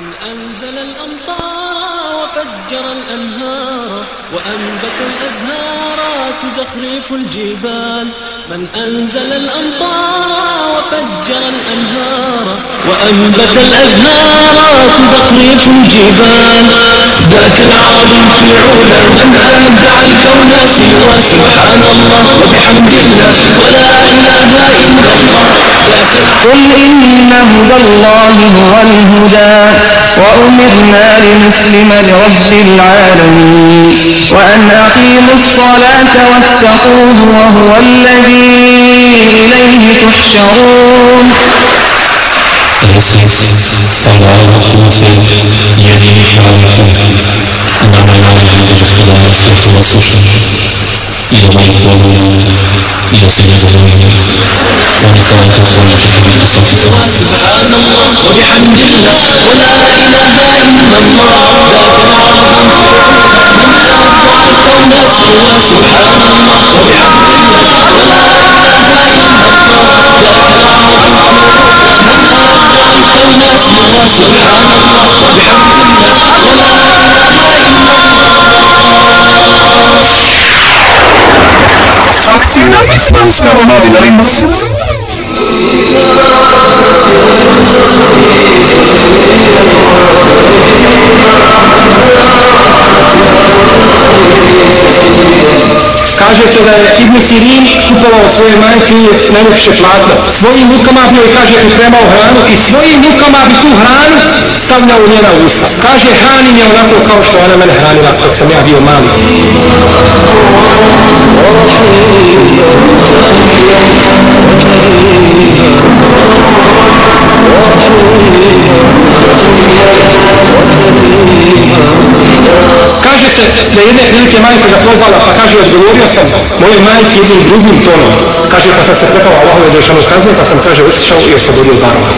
من أنزل الأمطار وفجر الأنهار وأنبت الأزهار تزخرف الجبال. من أنزل الأمطار وفجر الأنهار وأنبت الأزهار تزخرف الجبال. ذاك العظيم في علا من أبدع الكون سوى. سبحان الله وبحمد الله. ولا إله إلا الله. قل إن هدى الله هو الهدى وأمرنا لنسلم لرب العالمين وأن أقيموا الصلاة واتقوه وهو الذي إليه تحشرون Allah put je jedini pravi put. Nama je naređen gospodara يغيثنا يصلنا ونتوكل ونجد صفوفه سبحان الله وبحمد الله ولا اله الا الله سبحان الله وبحمد الله ولا اله الا الله ذاك العظيم سبحان الله وبحمد الله talk to you at these late in nights. Thank Kaže se da je Ibn Sirin kupovao svoje majke i najljepše platno. Svojim lukama bi joj, kaže, pripremao hranu i svojim lukama bi tu hranu stavljao u njena usta. Kaže, hranim je onako kao što ona mene hranila dok sam ja bio mali. Oh, oh, Kaže se da jedne prilike majka ga pozvala pa kaže odgovorio sam mojoj majci jednim drugim tonom. Kaže pa sam se prepao Allahove zrešanu kazne pa sam kaže utišao i oslobodio barova.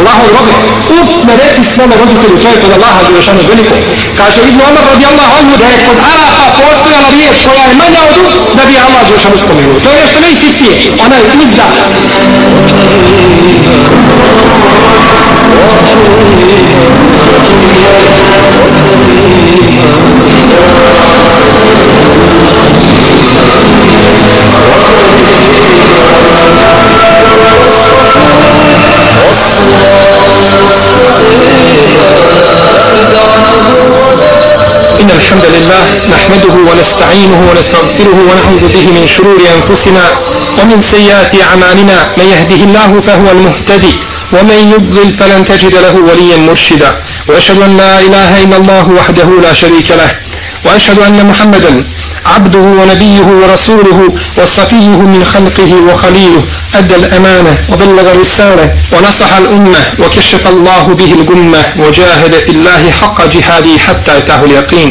Allahov robe, uf, ne reci svome roditelju, to je kod Allaha Đelešanu veliko. Kaže Ibn Omar radijallahu anhu da je kod Arapa postojala riječ koja je manja od uf, da bi Allah Đelešanu spomenuo. To je nešto ne najsisije, ona je uzda. إن الحمد لله نحمده ونستعينه ونستغفره ونعوذ به من شرور أنفسنا ومن سيئات أعمالنا. من يهده الله فهو المهتدي ومن يضلل فلن تجد له وليا مرشدا. وأشهد أن لا إله إلا الله وحده لا شريك له. وأشهد أن محمدا عبده ونبيه ورسوله وصفيه من خلقه وخليله. أدى الأمانة وبلغ الرسالة ونصح الأمة وكشف الله به الجمة وجاهد في الله حق جهاده حتى أتاه اليقين.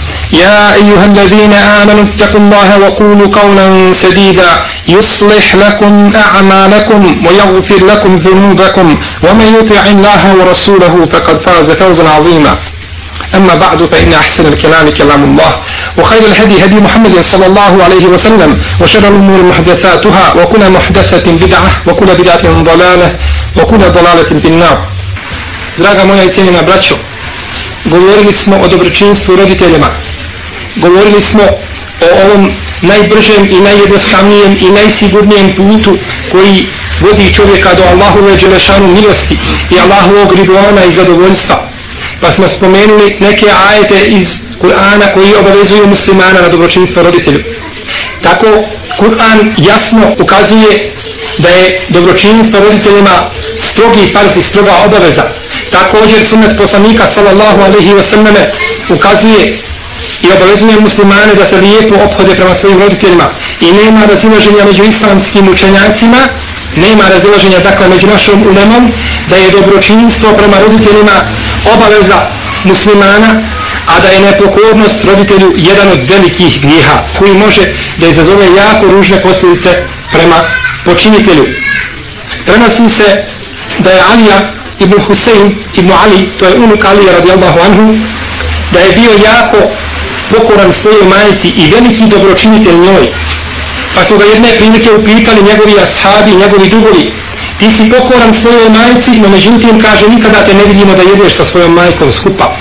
يا أيها الذين آمنوا اتقوا الله وقولوا قولا سديدا. يصلح لكم أعمالكم ويغفر لكم ذنوبكم. ومن يطع الله ورسوله فقد فاز فوزا عظيما. أما بعد فإن أحسن الكلام كلام الله. وخير الهدي هدي محمد صلى الله عليه وسلم. وشر الأمور محدثاتها. وكل محدثة بدعة وكل بدعة ضلالة وكل ضلالة في النار. Draga moja i cijenjena braćo, govorili smo o dobročinstvu roditeljima. Govorili smo o ovom najbržem i najjednostavnijem i najsigurnijem putu koji vodi čovjeka do Allahove dželešanu milosti i Allahovog ridvana i zadovoljstva. Pa smo spomenuli neke ajete iz Kur'ana koji obavezuju muslimana na dobročinstvo roditelju. Tako Kur'an jasno ukazuje da je dobročinstvo roditeljima strogi farz i stroga obaveza. Također sunnet poslanika sallallahu alaihi wa sallame ukazuje i obavezuje muslimane da se lijepo ophode prema svojim roditeljima i nema razilaženja među islamskim učenjacima nema razilaženja dakle među našom ulemom da je dobročinstvo prema roditeljima obaveza muslimana a da je nepokornost roditelju jedan od velikih grijeha koji može da izazove jako ružne posljedice prema počinitelju. Prenosi se da je Alija ibn Husein ibn Ali, to je unuk Alija radijallahu anhu, da je bio jako pokoran svojoj majici i veliki dobročinitelj njoj. Pa su ga jedne prilike upitali njegovi ashabi, njegovi dugovi, ti si pokoran svojoj majici, no međutim kaže nikada te ne vidimo da jedeš sa svojom majkom skupa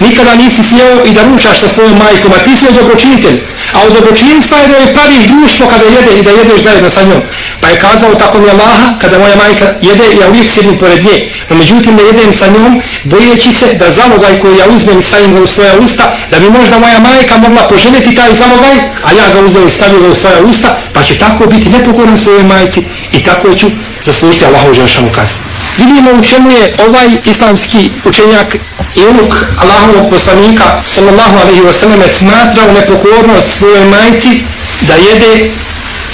nikada nisi smjeo i da ručaš sa svojom majkom, a ti si dobročinitelj. A od dobročinstva je da joj praviš društvo kada jede i da jedeš zajedno sa njom. Pa je kazao tako mi Allaha, kada moja majka jede, ja uvijek sjedim pored nje. No međutim, ne jedem sa njom, bojeći se da zalogaj koji ja uzmem i stavim ga u svoja usta, da bi možda moja majka mogla poželjeti taj zalogaj, a ja ga uzem i stavim ga u svoja usta, pa će tako biti nepokoran svojoj majci i tako ću zaslužiti Allahu želšanu kaznu vidimo u čemu je ovaj islamski učenjak i unuk Allahovog poslanika sallallahu alaihi wa sallam smatrao nepokornost svojoj majci da jede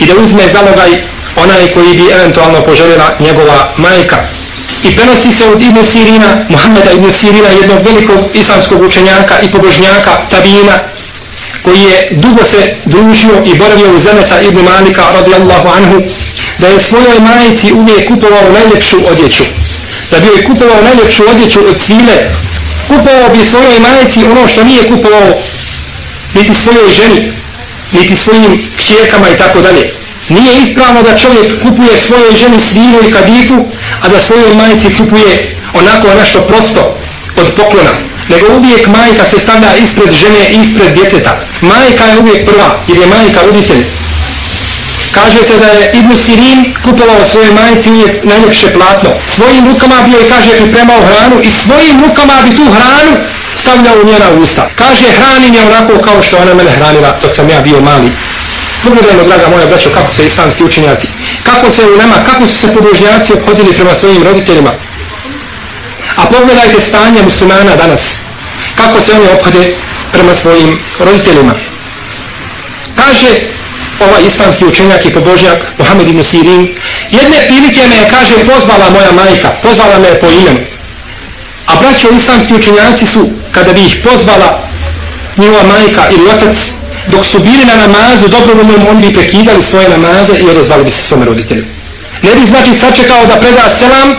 i da uzme zalogaj onaj koji bi eventualno poželjela njegova majka. I prenosi se od Ibn Sirina, Muhammeda Ibn Sirina, jednog velikog islamskog učenjaka i pobožnjaka, tabina, koji je dugo se družio i boravio u Zemeca Ibn Malika radijallahu anhu, da je svojoj majici uvijek kupovao najljepšu odjeću. Da bi joj kupovao najljepšu odjeću od svile, kupovao bi svojoj majici ono što nije kupovao niti svojoj ženi, niti svojim kćerkama i tako dalje. Nije ispravno da čovjek kupuje svojoj ženi svinu i kadifu, a da svojoj majici kupuje onako nešto prosto od poklona. Nego uvijek majka se stavlja ispred žene i ispred djeteta. Majka je uvijek prva, jer je majka roditelj. Kaže se da je Ibn Sirin kupovao svoje majici nije najljepše platno. Svojim rukama bi joj, kaže, pripremao hranu i svojim rukama bi tu hranu stavljao u njena usta. Kaže, hranim je onako kao što ona mene hranila dok sam ja bio mali. Pogledajmo, draga moja braćo, kako se islamski učenjaci, kako se u nama, kako su se pobožnjaci obhodili prema svojim roditeljima. A pogledajte stanje muslimana danas, kako se oni obhode prema svojim roditeljima. Kaže, ovaj islamski učenjak i pobožnjak Mohamed ibn Sirin, jedne prilike me je, kaže, pozvala moja majka, pozvala me po imenu. A braćo islamski učenjaci su, kada bi ih pozvala njihova majka ili otac, dok su bili na namazu, dobrovoljnom, oni bi prekidali svoje namaze i odazvali bi se svome roditelju. Ne bi znači sačekao da preda selam,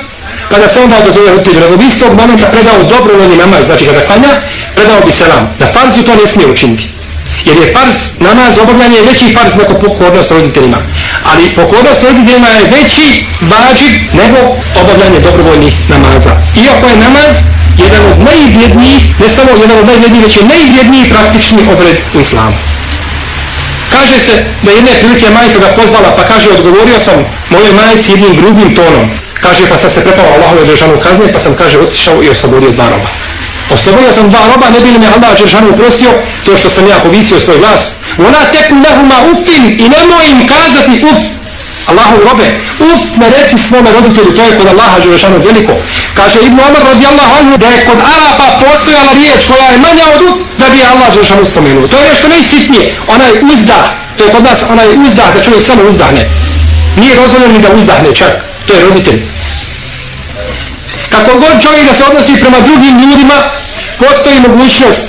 pa da se onda odazove roditelju, nego bi istog momenta predao dobrovoljni namaz, znači kada klanja, predao bi selam. Da farzu to ne smije učiniti. Jer je farz, namaz, obavljanje je veći farz nego pokornost roditeljima. Ali pokornost roditeljima je veći vađib nego obavljanje dobrovoljnih namaza. Iako je namaz jedan od najvjednijih, ne samo jedan od najvjednijih, već je najvjedniji praktični obred u islamu. Kaže se da jedne prilike majka ga pozvala, pa kaže, odgovorio sam mojoj majici jednim grubim tonom. Kaže, pa sam se prepao Allahove držanu kazne, pa sam, kaže, otišao i oslobodio dva roba. Oslobodio sam dva roba, ne bi li me Allah Đeršanu uprostio to što sam ja povisio svoj glas. Ona teku lehuma ufin i nemoj im kazati uf. Allahu robe, uf ne reci svome roditelju, to je kod Allaha Đeršanu veliko. Kaže Ibn Omar radijallahu anhu da je kod Arapa postojala riječ koja je manja od uf da bi Allah Đeršanu spomenuo. To je nešto najsitnije, onaj uzdah, to je kod nas onaj uzdah da čovjek samo uzdahne. Nije dozvoljeno ni da uzdahne čak, to je roditelj. Kako god čovjek da se odnosi prema drugim ljudima, postoji mogućnost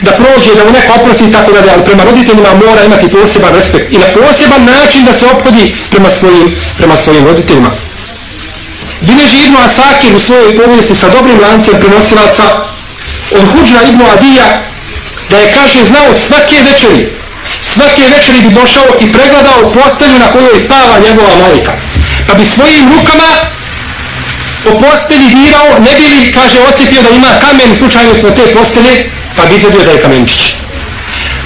da prođe, da mu neko oprosti i tako dalje, ali prema roditeljima mora imati poseban respekt i na poseban način da se ophodi prema svojim, prema svojim roditeljima. Bileži Ibnu Asakir u svojoj povijesti sa dobrim lancem prenosilaca od Huđra Ibnu Adija da je, kaže, znao svake večeri, svake večeri bi došao i pregledao postelju na kojoj spava njegova majka. Pa bi svojim rukama po postelji dirao, ne bi li, kaže, osjetio da ima kamen slučajno smo te postelje, pa bi izvedio da je kamenčić.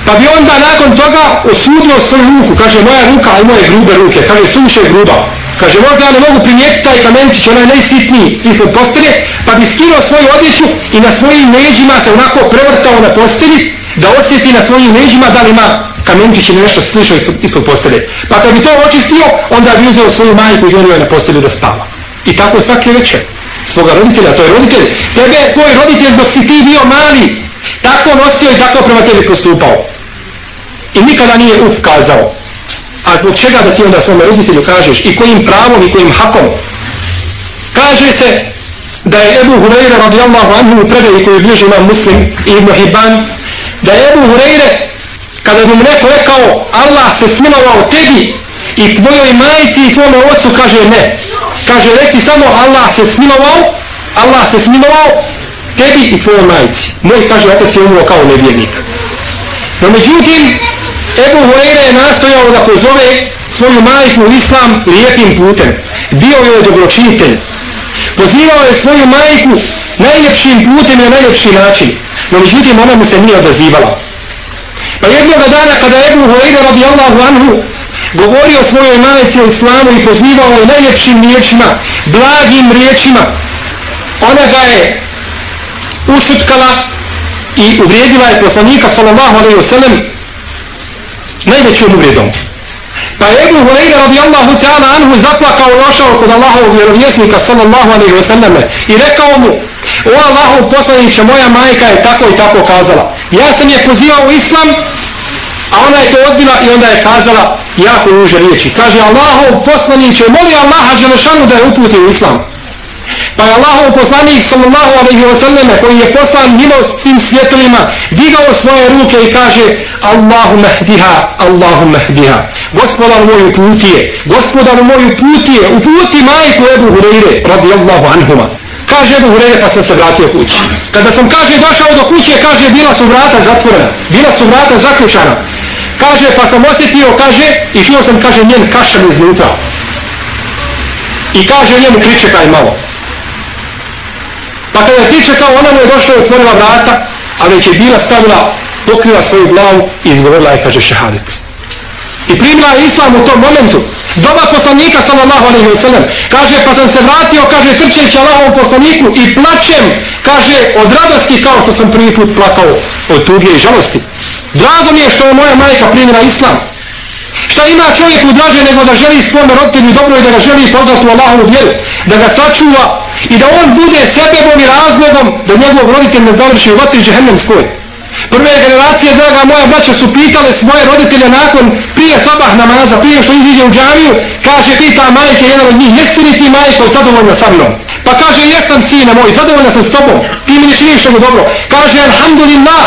Pa bi onda nakon toga osudio svoju ruku, kaže, moja ruka, a moje grube ruke, kaže, suše gruba. Kaže, možda ja ne mogu primijetiti taj kamenčić, onaj najsitniji ispod postelje, pa bi skinuo svoju odjeću i na svojim neđima se onako prevrtao na postelji, da osjeti na svojim neđima da li ima kamenčić ili nešto slično ispod postelje. Pa kad bi to očistio, onda bi uzeo svoju majku i onio je na postelju da spava. I tako svake večer svoga roditelja, to je roditelj. Tebe je tvoj roditelj dok si ti bio mali. tako nosio i tako prema tebi postupao. I nikada nije uf kazao. A zbog čega da ti onda svome roditelju kažeš i kojim pravom i kojim hakom? Kaže se da je Ebu Hureyre radijallahu anhu u predaji koju bliži imam muslim i Ibn Hibban, da je Ebu Hureyre kada bi mu neko rekao Allah se smilovao tebi i tvojoj majici i tvojom ocu kaže ne. Kaže reci samo Allah se smilovao, Allah se smilovao tebi i tvojoj majici. Moj kaže otac je umro kao nevjernik. No međutim, Ebu Hureyre je nastojao da pozove svoju majku u islam lijepim putem. Bio je dobročinitelj. Pozivao je svoju majku najljepšim putem i na najljepši način. No međutim, ona mu se nije odazivala. Pa jednog dana kada Ebu Hureyre radijallahu anhu govorio svojoj majci o islamu i pozivao je najljepšim riječima, blagim riječima, ona ga je ušutkala i uvrijedila je poslanika sallallahu alaihi wasallam najvećom uvrijedom. Pa je Ebu Hureyre radijallahu ta'ala anhu zaplakao i ošao kod Allahovog vjerovjesnika sallallahu alaihi wasallam i rekao mu o Allahov poslaniće moja majka je tako i tako kazala. Ja sam je pozivao u islam a ona je to odbila i onda je kazala jako ruže riječi. Kaže Allahov poslaniće moli Allaha Đelešanu da je uputi u islam. Pa je Allahov poslanik sallallahu alaihi wa sallam koji je poslan milost svim svjetovima digao svoje ruke i kaže Allahu mehdiha, Allahu mehdiha. Gospodar moj uputije, gospodar moj uputije, uputi majku Ebu Hureyre radijallahu anhuma. Kaže Ebu Hureyre pa sam se vratio kući. Kada sam kaže došao do kuće, kaže bila su vrata zatvorena, bila su vrata zaključana. Kaže pa sam osjetio, kaže i čuo sam kaže njen kašan iznutra. I kaže njemu pričekaj malo. Pa kada je pričekao, ona mu je došla i otvorila vrata, a već je bila stavila, pokrila svoju glavu i izgovorila je, kaže, šehadet. I primila je islam u tom momentu. Doba poslanika, sallallahu alaihi wasallam. kaže, pa sam se vratio, kaže, trčeći Allahovom poslaniku i plačem, kaže, od radosti kao što sam prvi put plakao od tuge i žalosti. Drago mi je što je moja majka primila islam. Šta ima čovjek u draže nego da želi svome roditelju dobro i da ga želi poznati u Allahovu vjeru, da ga sačuva i da on bude sebebom i razlogom da njegov roditelj ne završi u vatri žehennemskoj. Prve generacije, draga moja braća, su pitale svoje roditelje nakon prije sabah namaza, prije što iziđe u džamiju, kaže, pita majke, jedan od njih, jesi li ti majko zadovoljna sa mnom? Pa kaže, jesam sine moj, zadovoljna sam s tobom, ti mi ne činiš što dobro. Kaže, alhamdulillah,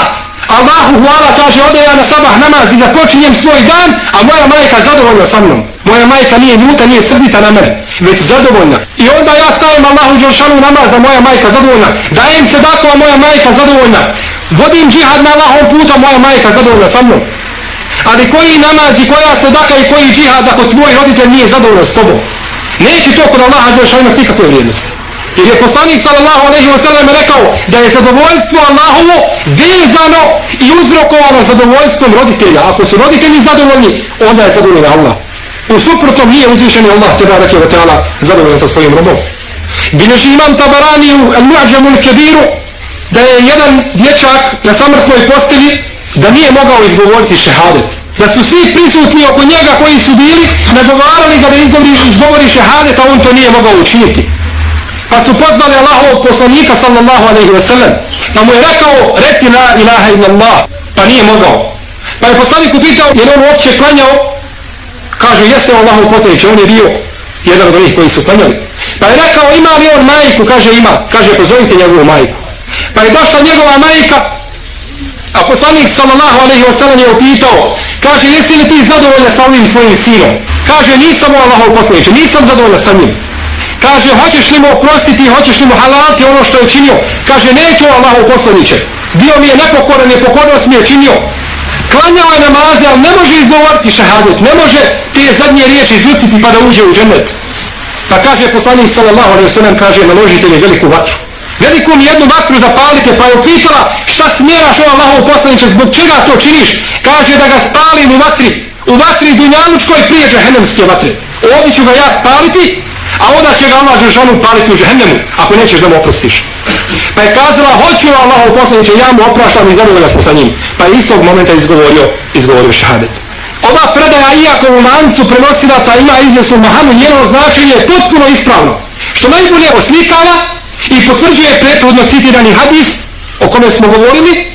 Allahu hvala, kaže, ode ja na sabah namaz i započinjem svoj dan, a moja majka zadovoljna sa mnom. Moja majka nije ljuta, nije srdita na mene, već zadovoljna. I onda ja stavim Allahu Đelšanu namaz, a moja majka zadovoljna. Dajem se dako, a moja majka zadovoljna. Vodim džihad na Allahom puta, moja majka zadovoljna sa mnom. Ali koji namaz i koja sedaka i koji džihad ako tvoj roditelj nije zadovoljan s tobom? Neće to kod Allaha Đelšanu nikakve vrijednosti. Jer je poslanik sallallahu alaihi wa sallam rekao da je zadovoljstvo Allahovo vezano i uzrokovano zadovoljstvom roditelja. Ako su roditelji zadovoljni, onda je zadovoljni Allah. U suprotnom nije uzvišeni Allah teba rake wa ta'ala zadovoljan sa svojim robom. Bileži imam tabarani u al-mu'đamu kebiru da je jedan dječak na samrtnoj postelji da nije mogao izgovoriti šehadet. Da su svi prisutni oko njega koji su bili nagovarali ga da izgovori, izgovori šehadet, a on to nije mogao učiniti pa su pozvali Allahovog poslanika sallallahu alaihi wa sallam. Pa mu je rekao reci la ilaha illallah. Pa nije mogao. Pa je poslanik upitao je on uopće klanjao? Kaže jeste Allahov poslanik on je bio jedan od onih koji su klanjali. Pa je rekao ima li on majku? Kaže ima. Kaže pozovite njegovu majku. Pa je došla njegova majka a poslanik sallallahu alaihi wa sallam je upitao kaže jesi li ti zadovoljna sa ovim svojim sinom? Kaže nisam o Allahov poslanik nisam zadovoljna sa njim. Kaže, hoćeš li mu oprostiti, hoćeš li mu halaliti ono što je činio? Kaže, neću Allahu poslaniće. Bio mi je nepokoran, nepokornost mi je činio. Klanjao je namaze, ali ne može izgovoriti šahadet. Ne može te zadnje riječi izustiti pa da uđe u džennet. Pa kaže poslanik sallallahu alaihi sallam, kaže, naložite mi veliku vatru. Veliku mi jednu vatru zapalite, pa je upitala šta smjeraš o Allahu poslaniće, zbog čega to činiš? Kaže da ga spalim u vatri, u vatri dunjanučkoj prije džahennemske vatre. Ovdje ću ga ja spaliti, a onda će ga Allah Žešanu paliti u džehennemu, ako nećeš da mu oprostiš. Pa je kazala, hoću Allah u ja mu opraštam i zadovoljna sam sa njim. Pa je istog momenta izgovorio, izgovorio šahadet. Ova predaja, iako u lancu prenosilaca ima izvjesnu mahanu, njeno značenje je potpuno ispravno. Što najbolje oslikava i potvrđuje prethodno citirani hadis o kome smo govorili,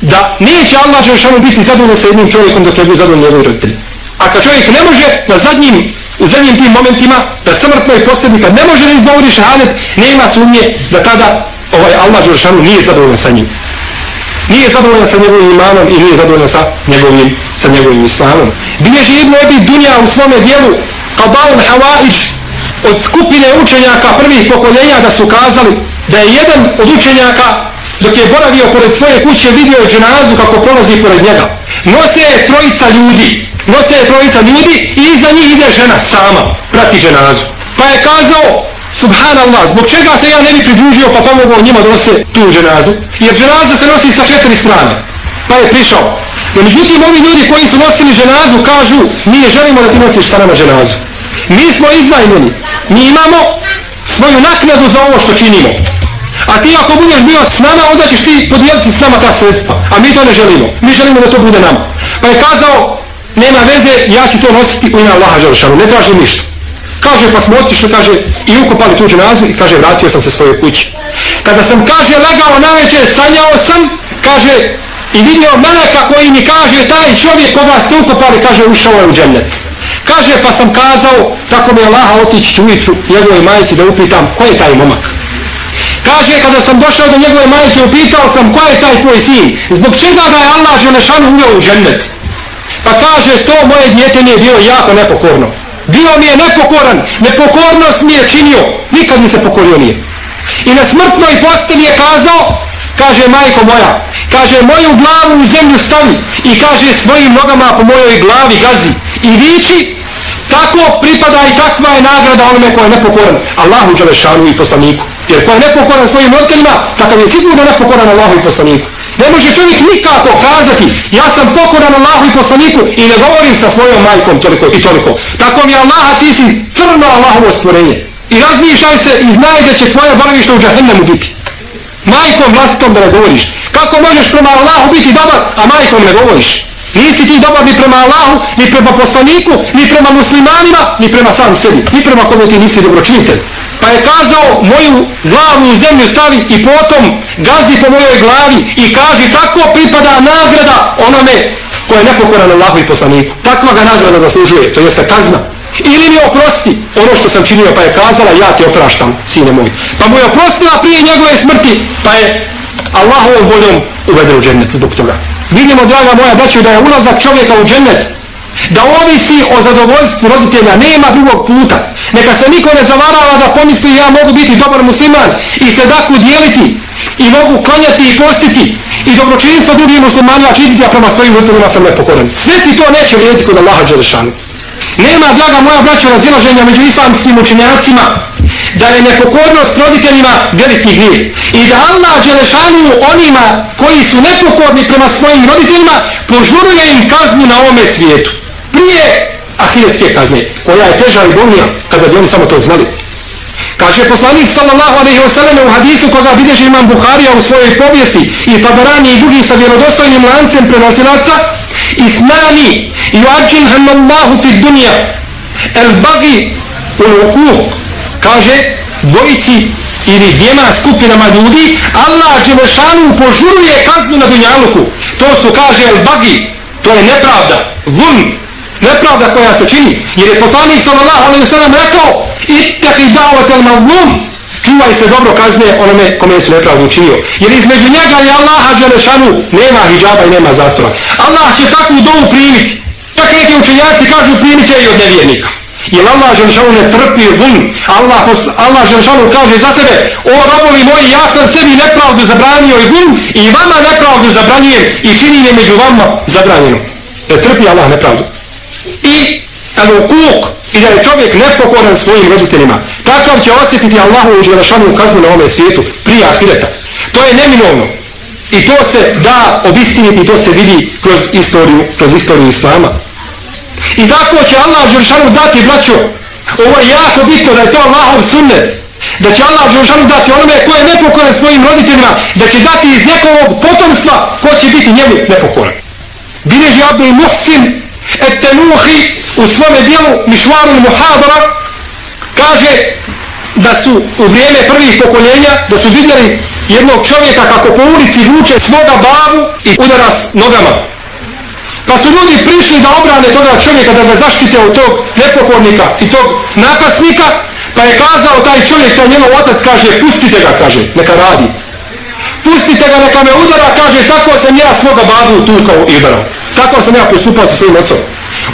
da neće Allah Žešanu biti zadovoljno sa jednim čovjekom dok ne bude zadovoljno njegovi roditelji. A kad čovjek ne može na zadnjim, u zadnjim tim momentima, da smrtnoj posljednika ne može da izgovori šahadet, nema sumnje da tada ovaj Allah Žešanu nije zadovoljan sa njim. Nije zadovoljan sa njegovim imanom i nije zadovoljan sa njegovim, sa njegovim islamom. Bilježi Ibn Ebi Dunja u svome dijelu Qadaun Hawaić od skupine učenjaka prvih pokoljenja da su kazali da je jedan od učenjaka dok je boravio pored svoje kuće vidio je dženazu kako prolazi pored njega. Nose je trojica ljudi, nose je trojica ljudi i iza njih ide žena sama, prati ženazu. Pa je kazao, subhanallah, zbog čega se ja ne bi pridružio pa pomogao njima da nose tu ženazu? Jer ženaza se nosi sa četiri strane. Pa je prišao. No, međutim, ovi ljudi koji su nosili ženazu kažu, mi ne želimo da ti nosiš sa nama ženazu. Mi smo iznajmeni. Mi imamo svoju naknadu za ovo što činimo. A ti ako budeš bio s nama, onda ćeš ti podijeliti s nama ta sredstva. A mi to ne želimo. Mi želimo da to bude nama. Pa je kazao, nema veze, ja ću to nositi u ime Allaha Želšanu. Ne tražim ništa. Kaže, pa smo otišli, kaže, i ukopali tu dženazu i kaže, vratio sam se svoje kući. Kada sam, kaže, legao na večer, sanjao sam, kaže, i vidio meleka koji mi kaže, taj čovjek koga ste ukopali, kaže, ušao je u džennet. Kaže, pa sam kazao, tako mi je Laha otići ću ujutru njegovoj majici da upitam, ko je taj momak? Kaže, kada sam došao do njegove majke, upitao sam, ko je taj tvoj sin? Zbog čega ga je Allah Želešanu uveo u džennet? Pa kaže, to moje djete mi je bilo jako nepokorno. Bio mi je nepokoran, nepokornost mi je činio, nikad mi se pokorio nije. I na smrtnoj posteli je kazao, kaže majko moja, kaže moju glavu u zemlju stavi i kaže svojim nogama po mojoj glavi gazi i viči, tako pripada i takva je nagrada onome ko je nepokoran Allahu Đelešanu i poslaniku. Jer ko je nepokoran svojim roditeljima, takav je sigurno nepokoran Allahu i poslaniku. Ne može čovjek nikako kazati, ja sam pokoran Allahu i poslaniku i ne govorim sa svojom majkom toliko i toliko. Tako mi Allah, ti si crno Allahovo stvorenje. I razmišljaj se i znaj da će tvoje boravište u džahennemu biti. Majkom vlastitom da ne govoriš. Kako možeš prema Allahu biti dobar, a majkom ne govoriš? Nisi ti dobar ni prema Allahu, ni prema poslaniku, ni prema muslimanima, ni prema sam sebi. Ni prema kome ti nisi dobročinitelj pa je kazao moju glavu u zemlju stavi i potom gazi po mojoj glavi i kaže tako pripada nagrada onome ko je nepokoran Allahu i poslaniku. Takva ga nagrada zaslužuje, to jeste kazna. Ili mi oprosti ono što sam činio, pa je kazala ja ti opraštam, sine moj. Pa mu je oprostila prije njegove smrti, pa je Allahovom voljom uveden u džennet zbog toga. Vidimo, draga moja braću, da je ulazak čovjeka u džennet da ovisi o zadovoljstvu roditelja, nema drugog puta. Neka se niko ne zavarava da pomisli ja mogu biti dobar musliman i sedaku dijeliti i mogu klanjati i postiti i dobročinstvo drugim muslimanima činiti, a prema svojim roditeljima sam nepokoran. Sve ti to neće vrijediti kod Allaha Đelešanu. Nema, draga moja braća, razilaženja među islamskim učenjacima da je nepokornost roditeljima veliki grijeh. I da Allah Đelešanu onima koji su nepokorni prema svojim roditeljima požuruje im kaznu na ovome svijetu prije ahiretske kazne, koja je teža i bolnija, kada bi oni samo to znali. Kaže poslanik sallallahu alaihi wasallam u hadisu koga bideže imam Buharija u svojoj povijesti i Tabarani i drugi sa vjerodostojnim lancem prenosilaca Isnani i uadžin hanallahu fi dunya el bagi ul uku kaže dvojici ili dvijema skupinama ljudi Allah Đelešanu požuruje kaznu na dunjaluku to su kaže el bagi to je nepravda, zulm nepravda koja se čini. Jer je poslanik sallallahu alaihi sallam rekao ittaki da'vatel mazlum čuvaj se dobro kazne onome kome su nepravdu učinio. Jer između njega i Allaha Đelešanu nema hijjaba i nema zastora. Allah će takvu dovu primiti. Čak neki učenjaci kažu primit će i od nevjernika. Jer Allah Želšanu ne trpi vun. Allah, Allah Želšanu kaže za sebe O robovi moji, ja sam sebi nepravdu zabranio i vun i vama nepravdu zabranjujem i činim je među vama zabranjeno. Ne trpi Allah nepravdu i al-ukuk i da je čovjek nepokoran svojim roditeljima. Takav će osjetiti Allahu Želšanu kaznu na ovome svijetu prije ahireta. To je neminovno. I to se da obistiniti, to se vidi kroz istoriju, kroz istoriju Islama. I tako će Allah Đelešanu dati, braćo, ovo je jako bitno da je to Allahov sunnet. Da će Allah Đelešanu dati onome ko je nepokoran svojim roditeljima, da će dati iz njegovog potomstva ko će biti njemu nepokoran. Bileži Abdul Muhsin Etenuhi u svome dijelu Mišvarul Muhadara kaže da su u vrijeme prvih pokoljenja, da su vidjeli jednog čovjeka kako po ulici vuče svoga babu i udara s nogama. Pa su ljudi prišli da obrane toga čovjeka, da ga zaštite od tog nepokornika i tog napasnika, pa je kazao taj čovjek, taj njegov otac kaže, pustite ga, kaže, neka radi. Pustite ga, neka me udara, kaže, tako sam ja svoga babu tukao i udarao. Tako sam ja postupao sa svojim ocom.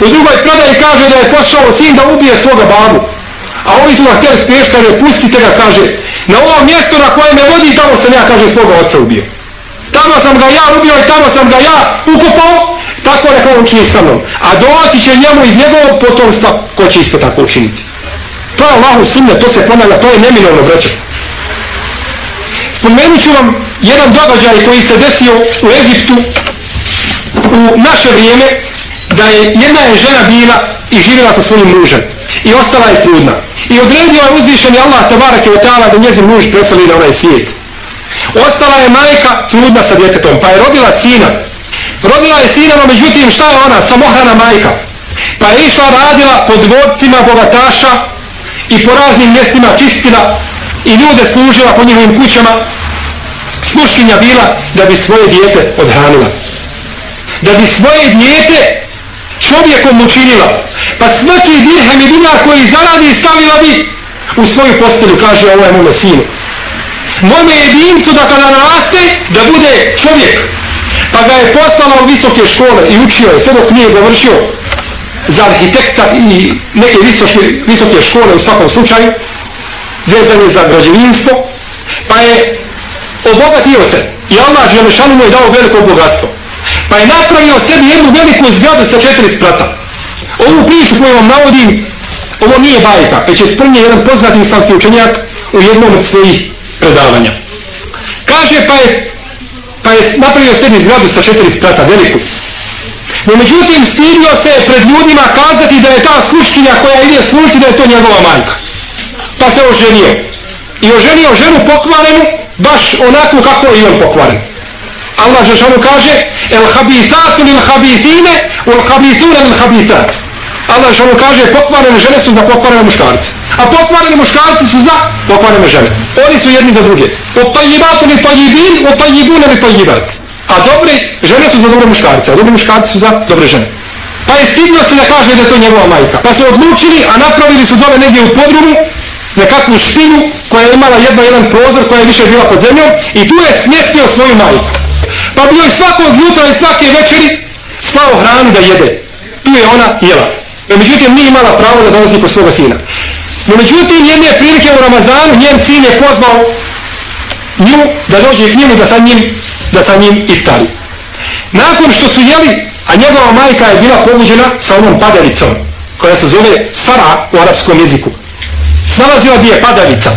U drugoj predaji kaže da je pošao sin da ubije svoga babu. A ovi su ga htjeli spriješiti, kaže, pustite ga, kaže, na ovo mjesto na koje me vodi, tamo sam ja, kaže, svoga oca ubio. Tamo sam ga ja ubio i tamo sam ga ja ukupao tako neka on učini sa mnom. A doći će njemu iz njegovog potomstva ko će isto tako učiniti. To je Allahu sunne, to se ponavlja, to je neminovno breće. Spomenut ću vam jedan događaj koji se desio u Egiptu u naše vrijeme, da je jedna je žena bila i živjela sa svojim mužem i ostala je trudna. I odredio je uzvišeni Allah tabarake wa ta'ala da njezin muž preseli na onaj svijet. Ostala je majka trudna sa djetetom, pa je rodila sina. Rodila je sina, no međutim šta je ona? Samohrana majka. Pa je išla radila po dvorcima bogataša i po raznim mjestima čistila i ljude služila po njihovim kućama. Sluškinja bila da bi svoje dijete odhranila. Da bi svoje dijete čovjekom učinila. Pa svaki dirhem i dinar koji zaradi stavila bi u svoju postelju, kaže ovo je mome sinu. Mome jedincu da kada naraste, da bude čovjek. Pa ga je poslala u visoke škole i učio je, sve dok nije završio za arhitekta i neke visoke, visoke škole u svakom slučaju, vezane za građevinstvo, pa je obogatio se i Allah Želešanu mu je dao veliko bogatstvo. Pa je napravio sebi jednu veliku zgradu sa četiri sprata. Ovu priču koju vam navodim, ovo nije bajka, već je spomnio jedan poznati islamski učenjak u jednom od svojih predavanja. Kaže, pa je, pa je napravio sebi zgradu sa četiri sprata, veliku. No međutim, stidio se pred ljudima kazati da je ta sluškinja koja ide služiti, da je to njegova majka. Pa se oženio. I oženio ženu pokvarenu, baš onako kako je i on pokvaren. Allah Žešanu kaže El habithatu lil habithine Ul habithune lil habithat Allah Žešanu kaže pokvarene žene su za pokvarene muškarce A pokvareni muškarci su za pokvarene žene Oni su jedni za druge U li tajibin U li tajibat A dobre žene su za dobre muškarce A dobre muškarci su za dobre žene Pa je stiglo se da kaže da je to njegova majka Pa se odlučili a napravili su dole negdje u podrumu nekakvu špinu koja je imala jedno jedan prozor koja je više bila pod zemljom i tu je smjestio svoju majku pa bio je svakog jutra i svake večeri slao hranu da jede. Tu je ona jela. No, međutim, nije imala pravo da dolazi kod svoga sina. No, međutim, jedne prilike u Ramazanu, njen sin je pozvao nju da dođe k njemu da sa njim, da sa njim iftari. Nakon što su jeli, a njegova majka je bila pobuđena sa onom padavicom, koja se zove Sara u arapskom jeziku. Snalazila bi je padavica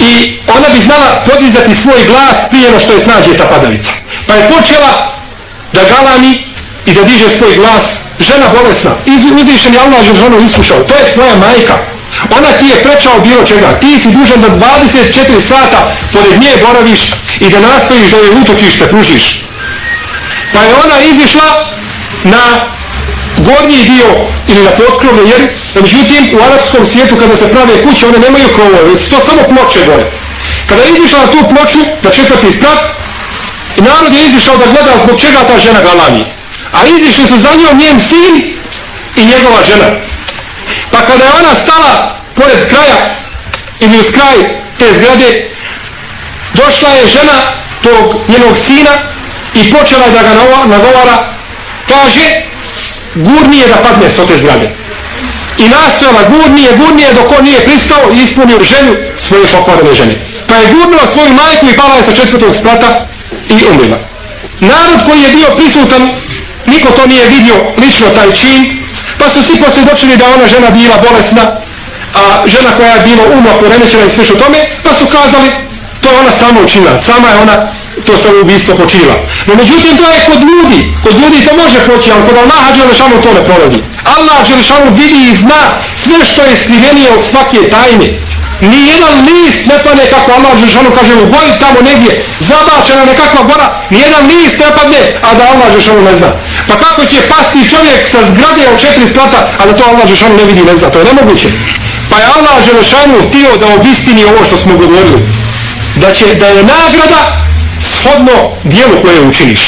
i ona bi znala podizati svoj glas prije no što je snađe ta padavica. Pa je počela da galami i da diže svoj glas. Žena bolesna, uzvišen je Allah ženu iskušao. To je tvoja majka. Ona ti je prečao bilo čega. Ti si dužan da 24 sata pored nje boraviš i da nastojiš da je utočiš, da pružiš. Pa je ona izišla na gornji dio ili na potkrovne, jer međutim u arapskom svijetu kada se prave kuće, one nemaju krovove, već to samo ploče gore. Kada je izišla na tu ploču, na četvrti sprat, narod je izišao da gleda zbog čega ta žena galami. A izišli su za njom njen sin i njegova žena. Pa kada je ona stala pored kraja ili uz kraj te zgrade, došla je žena tog njenog sina i počela da ga nagovara, kaže, gurnije da padne s te zgrade. I nastojala gurnije, gurnije dok on nije pristao i ispunio želju svoje pokvarene žene. Pa je gurnila svoju majku i pala je sa četvrtog sprata i umrila. Narod koji je bio prisutan, niko to nije vidio lično taj čin, pa su svi posvjedočili da ona žena bila bolesna, a žena koja je bila umla poremećena i sve što tome, pa su kazali, to ona sama učinila, sama je ona to samo ubistvo počinila. No međutim, to je kod ljudi. Kod ljudi to može poći, ali kod Allaha Đelešanu to ne prolazi. Allah Đelešanu vidi i zna sve što je skrivenije od svake tajne. Ni jedan list ne padne kako Allah Žešanu kaže u voji tamo negdje zabačena nekakva gora. Ni jedan list ne padne, a da Allah Žešanu ne zna. Pa kako će pasti čovjek sa zgrade od četiri sprata, a da to Allah Žešanu ne vidi ne zna. To je nemoguće. Pa je Allah Žešanu htio da obistini ovo što smo govorili. Da će, da je nagrada shodno dijelu koje učiniš.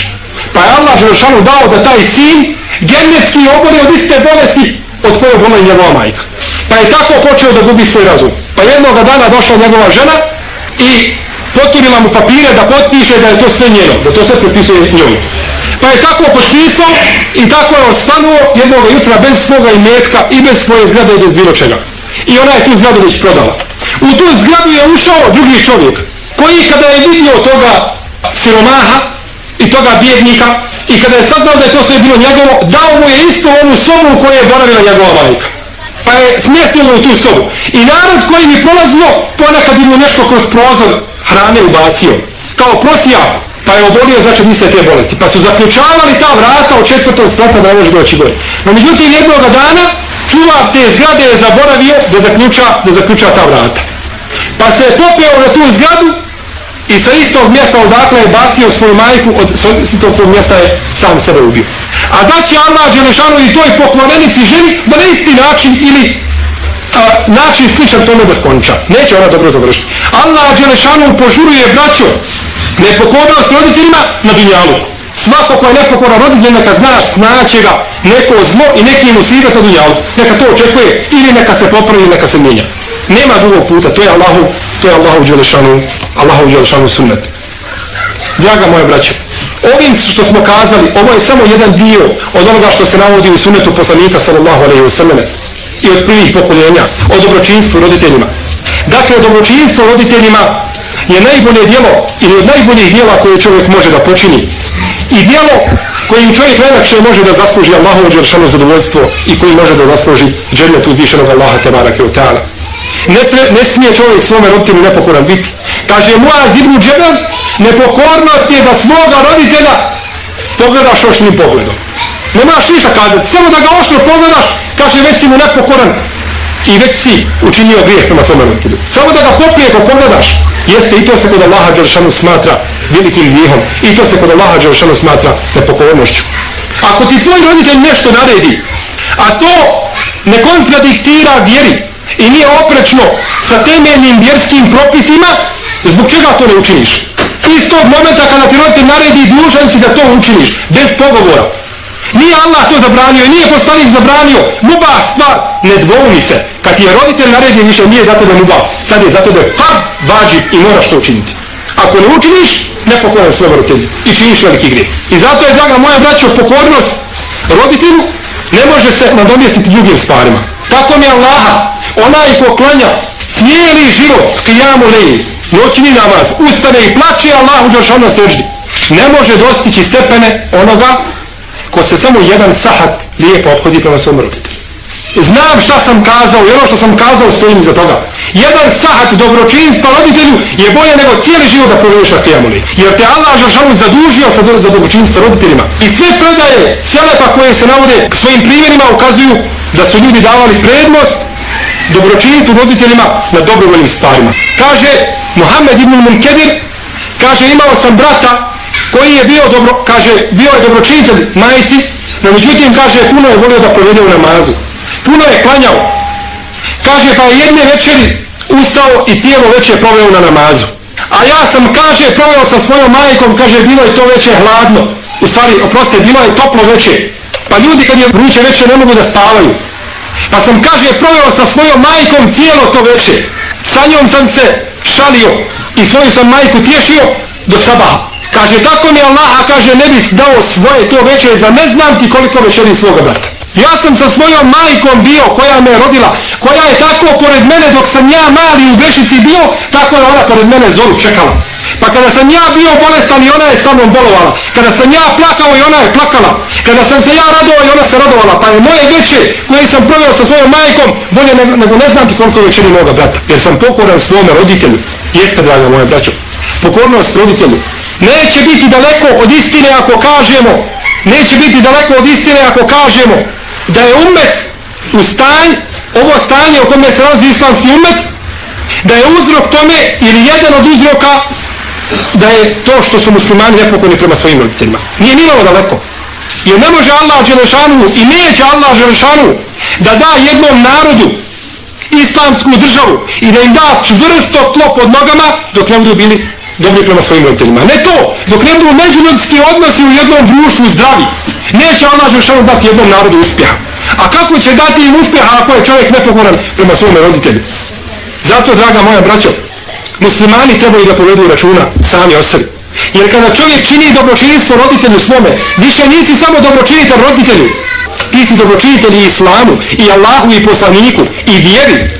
Pa je Allah Žešanu dao da taj sin genetski oboli od iste bolesti od koje bola njegova majka. Pa je tako počeo da gubi svoj razum. Pa jednog dana došla njegova žena i poturila mu papire da potpiše da je to sve njeno, da to sve prepisuje njoj. Pa je tako potpisao i tako je osanuo jednog jutra bez svoga imetka i bez svoje zgrade i bez bilo čega. I ona je tu zgradu već prodala. U tu zgradu je ušao drugi čovjek koji kada je vidio toga siromaha i toga bjednika i kada je saznao da je to sve bilo njegovo, dao mu je isto onu sobu u kojoj je boravila njegova majka. Pa je smjestilo u tu sobu. I narod koji mi prolazio, ponekad bi mu nešto kroz prozor hrane ubacio. Kao prosijak, pa je obolio znači nise te bolesti. Pa su zaključavali ta vrata od četvrtog sprata da ne može doći gore. No međutim jednog dana čuvar te zgrade je zaboravio da zaključa, da zaključa ta vrata. Pa se je popeo na tu zgradu i sa istog mjesta odakle je bacio svoju majku, od istog mjesta je sam sebe ubio. A da će Allah Đelešanu i toj pokvarenici ženi da na isti način ili a, način sličan tome da skonča. Neće ona dobro završiti. Allah Đelešanu požuruje braćo nepokornost roditeljima na dunjaluku. Svako ko je nepokoran roditelj, neka znaš, znaće ga neko zlo i neki mu sivata dunjaluku. Neka to očekuje ili neka se popravi ili neka se mijenja. Nema drugog puta, to je Allahu, to je Allahu Đelešanu, Allahov Đelešanu sunnet. Draga moja braća, ovim što smo kazali, ovo je samo jedan dio od onoga što se navodi u sunnetu poslanika sallallahu alaihi wa sallam i od prvih pokoljenja, o dobročinstvu roditeljima. Dakle, dobročinstvo roditeljima je najbolje dijelo ili od najboljih dijela koje čovjek može da počini. I dijelo kojim čovjek najlakše može da zasluži Allahovu džeršanu zadovoljstvo i koji može da zasluži džernet uzvišenog Allaha tebara keotana. Ne, tre, ne smije čovjek svome roditelju nepokoran biti. Kaže Muaz ibn Džebel, nepokornost je da svoga roditelja pogledaš ošnim pogledom. Nemaš ništa kazati, samo da ga ošno pogledaš, kaže već si mu nepokoran i već si učinio grijeh prema svome roditelju. Samo da ga poprijeko pogledaš, jeste i to se kod Allaha Đeršanu smatra velikim grijehom. I to se kod Allaha Đeršanu smatra nepokornošću. Ako ti tvoj roditelj nešto naredi, a to ne kontradiktira vjeri, i nije oprečno sa temeljnim vjerskim propisima, zbog čega to ne učiniš? Iz tog momenta kada ti roditelj naredi, dužan si da to učiniš, bez pogovora. Nije Allah to zabranio, nije poslanik zabranio, mubah stvar, ne dvoumi se. Kad ti je roditelj naredi, više nije za tebe mubah, sad je za tebe fard, vađi i moraš to učiniti. Ako ne učiniš, ne pokoran sve roditelji i činiš veliki grijeh. I zato je, draga moja braćo, pokornost roditelju ne može se nadomjestiti drugim stvarima. Tako mi je Allaha, onaj ko klanja cijeli život, kijamu leji, noćni namaz, ustane i plaće Allahu Đeršan na seždi, ne može dostići stepene onoga ko se samo jedan sahat lijepo obhodi prema svom roditelju. Znam šta sam kazao i ono što sam kazao stojim iza toga. Jedan sahat dobročinstva roditelju je bolje nego cijeli život da provjeriš na kijamuli. Jer te Allah Žešanu zadužio sa za dobročinstva roditeljima. I sve predaje, sjelepa koje se navode svojim primjerima ukazuju da su ljudi davali prednost dobročinstvu roditeljima na dobrovoljnim stvarima. Kaže Muhammed ibn Munkedir, kaže imao sam brata koji je bio dobro, kaže, bio je dobročinitelj majici, no međutim, kaže, puno je volio da provede u namazu. Puno je klanjao. Kaže, pa je jedne večeri ustao i cijelo večer proveo na namazu. A ja sam, kaže, proveo sa svojom majkom, kaže, bilo je to veče hladno. U stvari, oproste, bilo je toplo veče. Pa ljudi kad je vruće veče ne mogu da spavaju. Pa sam, kaže, proveo sa svojom majkom cijelo to veče. Sa njom sam se šalio i svoju sam majku tješio do sabaha. Kaže, tako mi Allah, kaže, ne bi dao svoje to večer za ne znam ti koliko večeri svoga brata. Ja sam sa svojom majkom bio, koja me je rodila, koja je tako pored mene dok sam ja mali u Bešici bio, tako je ona pored mene zoru čekala. Pa kada sam ja bio bolestan i ona je sa mnom bolovala. Kada sam ja plakao i ona je plakala. Kada sam se ja radovao i ona se radovala. Pa je moje veće koje sam proveo sa svojom majkom bolje nego, nego ne znam ti koliko večeri moga brata. Jer sam pokoran svome roditelju. Jeste, draga moje braćo. Pokornost roditelju neće biti daleko od istine ako kažemo neće biti daleko od istine ako kažemo da je umet u stanj ovo stanje u kome se nalazi islamski umet da je uzrok tome ili jedan od uzroka da je to što su muslimani nepokojni prema svojim roditeljima nije nimalo daleko jer ne može Allah Đelešanu i neće Allah Đelešanu da da jednom narodu islamsku državu i da im da čvrsto tlo pod nogama dok ne budu bili dobri prema svojim roditeljima. Ne to, dok ne budu međuljudski odnosi u jednom društvu zdravi. Neće Allah Đelešanu dati jednom narodu uspjeha. A kako će dati im uspjeha ako je čovjek nepokoran prema svome roditelju? Zato, draga moja braćo, muslimani trebaju da povedu računa sami o sebi. Jer kada čovjek čini dobročinstvo roditelju svome, više nisi samo dobročinitelj roditelju. Ti si dobročinitelj i islamu, i Allahu, i poslaniku, i vjeri,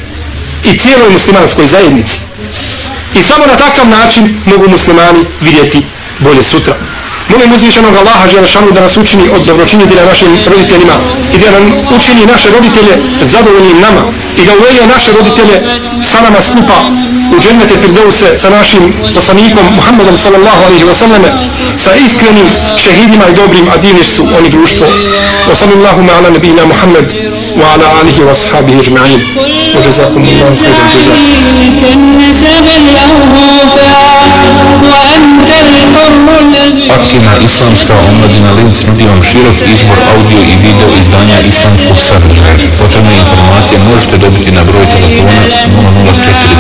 i cijeloj muslimanskoj zajednici. I samo na takav način mogu muslimani vidjeti bolje sutra. Molim uzvišenog Allaha Želešanu da nas učini od dobročinitelja našim roditeljima i da nam učini naše roditelje zadovoljnim nama i da uvelje naše roditelje sa nama skupa u džennete Firdevse sa našim poslanikom Muhammedom sallallahu alaihi wasallame sa iskrenim šehidima i dobrim a divniš su oni društvo. Wa sallallahu ma'ala nabina Muhammed. وعلى آله alihi wa وجزاكم الله wa jazakum Aktivna islamska omladina Linz nudi vam širok izbor audio i video izdanja islamskog sadržaja. Potrebne informacije možete dobiti na broj telefona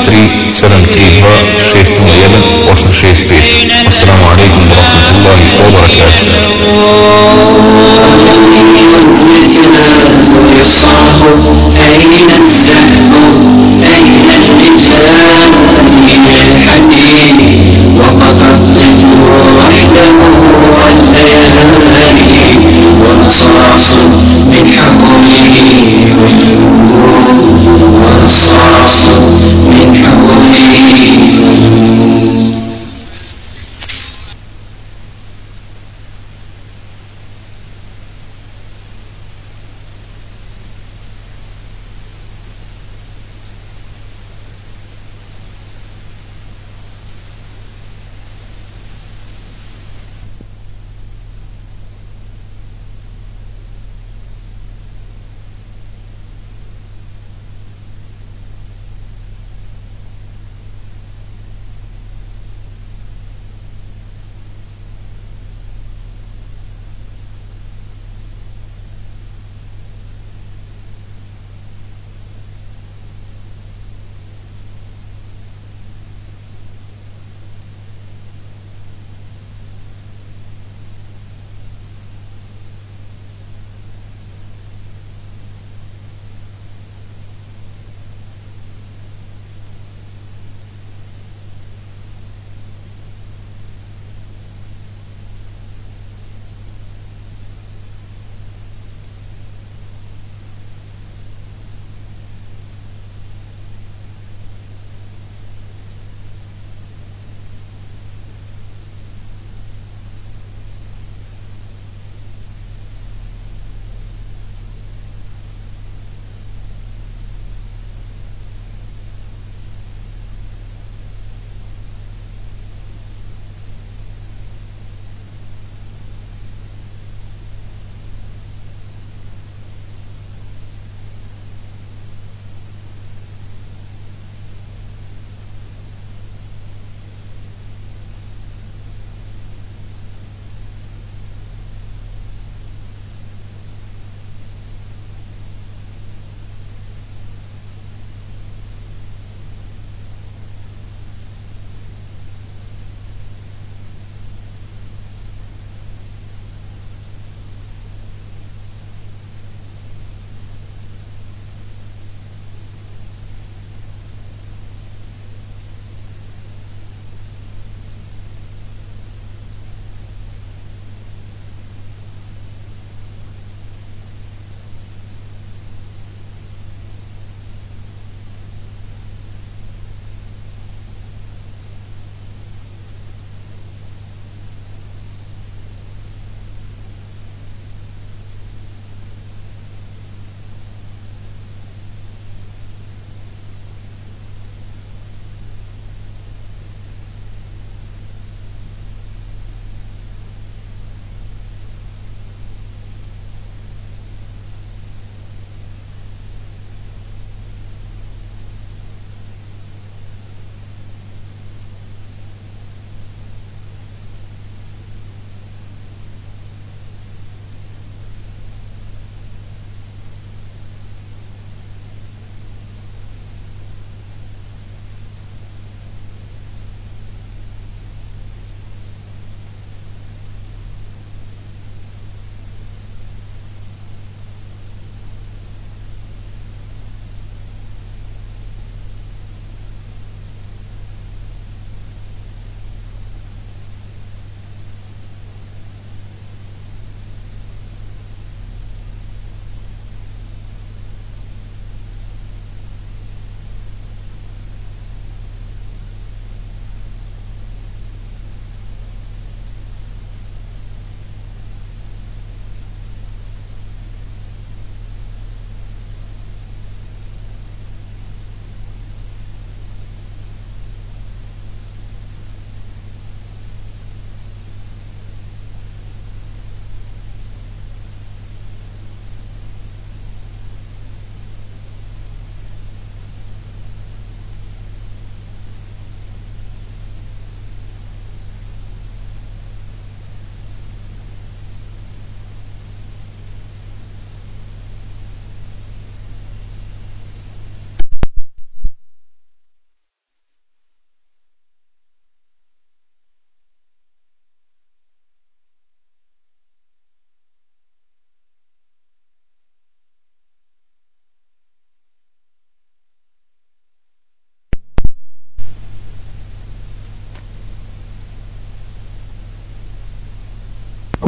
0043 732 601 865. Assalamu alaikum wa rahmatullahi wa barakatuh. أين الزهد أين الرجال أين الحديد وقف الطفل وحده والليالي ورصاص من حوله وجنود ورصاص من حوله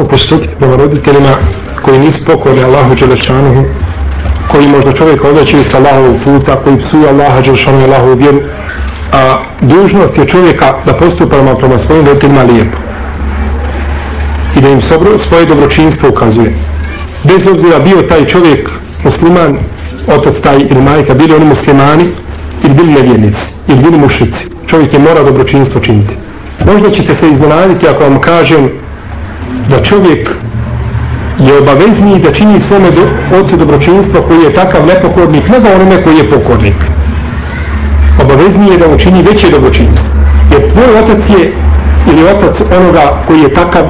postupiti prema roditeljima koji nisu pokorni Allahu Đelešanuhu, koji možda čovjek odreći sa Allahovog puta, koji psuje Allaha Đelešanuhu i Allahovu vjeru, a dužnost je čovjeka da postupa prema svojim roditeljima lijepo i da im sobro, svoje dobročinstvo ukazuje. Bez obzira bio taj čovjek musliman, otac taj ili majka, bili oni muslimani ili bili nevjernici ili bili mušici. Čovjek je mora dobročinstvo činiti. Možda ćete se iznenaditi ako vam kažem da čovjek je obavezniji da čini svome do, ocu dobročinstva koji je takav nepokornik nego onome koji je pokornik. Obavezniji je da učini veće dobročinstvo. Jer tvoj otac je ili otac onoga koji je takav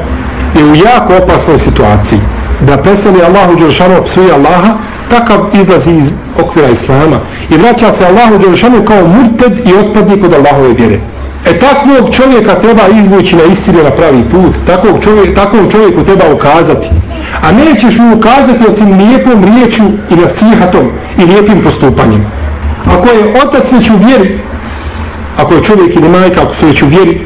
je u jako opasnoj situaciji. Da preseli Allahu Đelšanu psuje Allaha, takav izlazi iz okvira Islama i vraća se Allahu Đelšanu kao murted i otpadnik od Allahove vjere. E takvog čovjeka treba izvući na istinu na pravi put, takvog, čovjek, takvom čovjeku treba ukazati. A nećeš mu ukazati osim lijepom riječu i nasihatom i lijepim postupanjem. Ako je otac već u vjeri, ako je čovjek ili majka, ako su već u vjeri,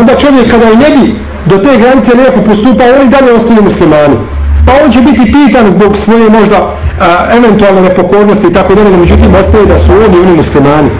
onda čovjek kada je ne bi do te granice lijepo postupa, i dalje ostaje muslimani. Pa on će biti pitan zbog svoje možda a, eventualne nepokornosti i tako dalje, međutim ostaje da su oni oni muslimani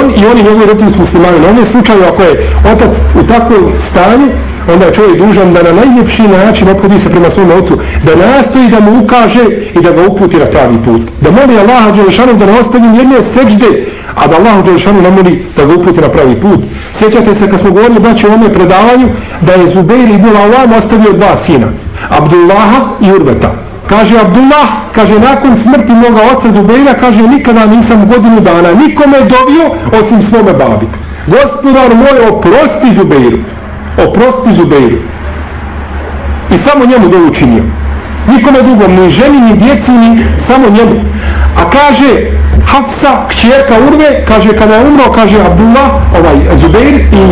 on i oni njegovi roditelji su muslimani. Na ovom slučaju ako je otac u takvom stanju, onda je čovjek dužan da na najljepši način opodi se prema svom ocu, da nastoji da mu ukaže i da ga uputi na pravi put. Da moli Allaha Đelešanu da ne ostavi jedne seđde, a da Allaha Đelešanu namoli da ga uputi na pravi put. Sjećate se kad smo govorili baći o ovome predavanju, da je Zubeir ibn Allah ostavio dva sina, Abdullaha i Urbeta. Kaže Abdullah, kaže nakon smrti moga oca Zubeira, kaže nikada nisam godinu dana nikome dobio osim svome babi. Gospodar moj, oprosti Zubeiru. Oprosti Zubeiru. I samo njemu da učinio. Nikome drugom, ni ženi, ni djeci, ni samo njemu. A kaže Hafsa, kćerka Urve, kaže kada je umro, kaže Abdullah, ovaj Zubeir i,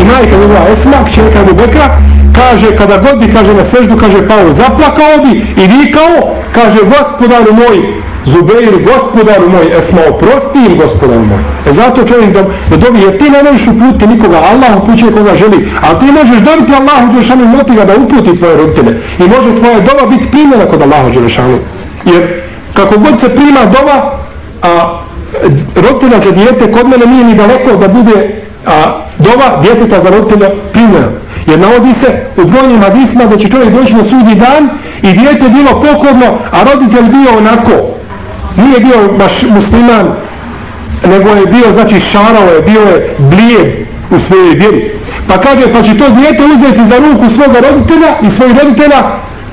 i majka njegova Esma, kćerka Rubekra, kaže kada god bi kaže na seždu kaže pao zaplakao bi i vikao kaže gospodaru moj Zubeir gospodaru moj esma oprosti im gospodaru moj. E zato čovjek da, da dobi jer ti ne možeš uputiti nikoga Allah upućuje koga želi ali ti možeš dobiti Allahu Đelešanu motiva da uputi tvoje roditelje. I može tvoja doba biti primjena kod Allahu Đelešanu. Jer kako god se prima doba a roditelja za dijete kod mene nije ni daleko da bude a, doba djeteta za roditelja primjena Jer navodi se u brojnim hadisima da će čovjek doći na sudnji dan i dijete bilo pokorno, a roditelj bio onako. Nije bio baš musliman, nego je bio, znači šarao je, bio je blijed u svojoj vjeri. Pa kaže, pa će to dijete uzeti za ruku svoga roditelja i svojih roditelja,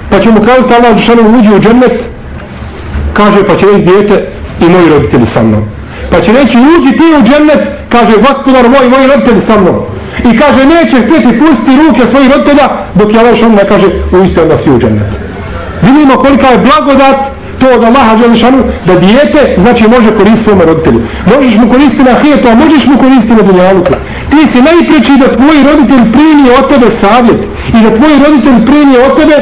pa će mu kazati Allah Žešanu uđi u džennet. Kaže, pa će reći dijete i moji roditelji sa mnom. Pa će reći, uđi ti u džennet, kaže, gospodar moj, moji roditelji sa mnom i kaže neće htjeti pustiti ruke svojih roditelja dok je Allah ne kaže u isto da si u džennet. Vidimo kolika je blagodat to od Allaha Đelešanu, da dijete znači može koristiti svome roditelju. Možeš mu koristiti na hijetu, a možeš mu koristiti na dunjaluku. Ti si najpreći da tvoji roditelj primi od tebe savjet i da tvoji roditelj primi od tebe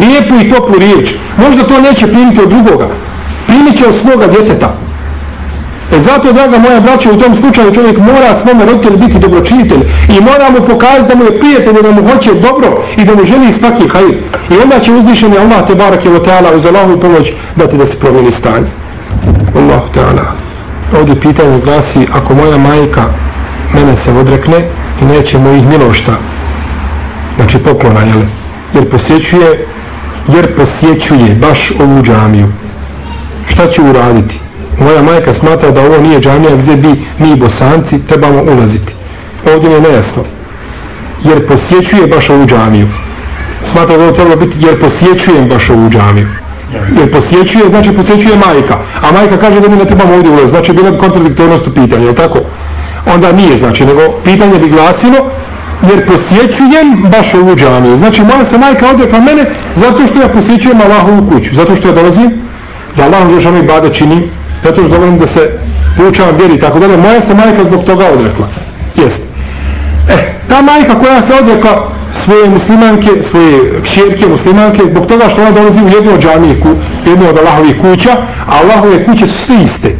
lijepu i toplu riječ. Možda to neće primiti od drugoga. Primit će od svoga djeteta. E zato, draga moja braća, u tom slučaju čovjek mora svome roditelju biti dobročinitelj i mora mu pokazati da mu je prijatelj da mu hoće dobro i da mu želi svaki hajr. I onda će uzvišeni Allah te barak je teala uz Allahovu pomoć dati da se promijeni stanje. Allah teala. Ovdje pitanje glasi, ako moja majka mene se odrekne i neće mojih milošta, znači poklona, jel? Jer posjećuje, jer posjećuje baš ovu džamiju. Šta će uraditi? Moja majka smatra da ovo nije džamija gdje bi mi bosanci trebamo ulaziti. Ovdje mi je nejasno. Jer posjećuje baš ovu džamiju. Smatra da ovo trebalo biti jer posjećujem baš ovu džamiju. Jer posjećuje, znači posjećuje majka. A majka kaže da mi ne trebamo ovdje ulaziti. Znači bila bi kontradiktornost u pitanju, je tako? Onda nije, znači, nego pitanje bi glasilo jer posjećujem baš ovu džamiju. Znači moja se majka odrekla mene zato što ja posjećujem Allahovu kuću. Zato što ja dolazim da Allah Žešanu i bade čini zato što volim da se poučavam vjeri tako dalje, moja se majka zbog toga odrekla. Jest. E, ta majka koja se odrekla svoje muslimanke, svoje kćerke muslimanke, zbog toga što ona dolazi u jednu od džamije, jednu od Allahovih kuća, a Allahove kuće su sve iste.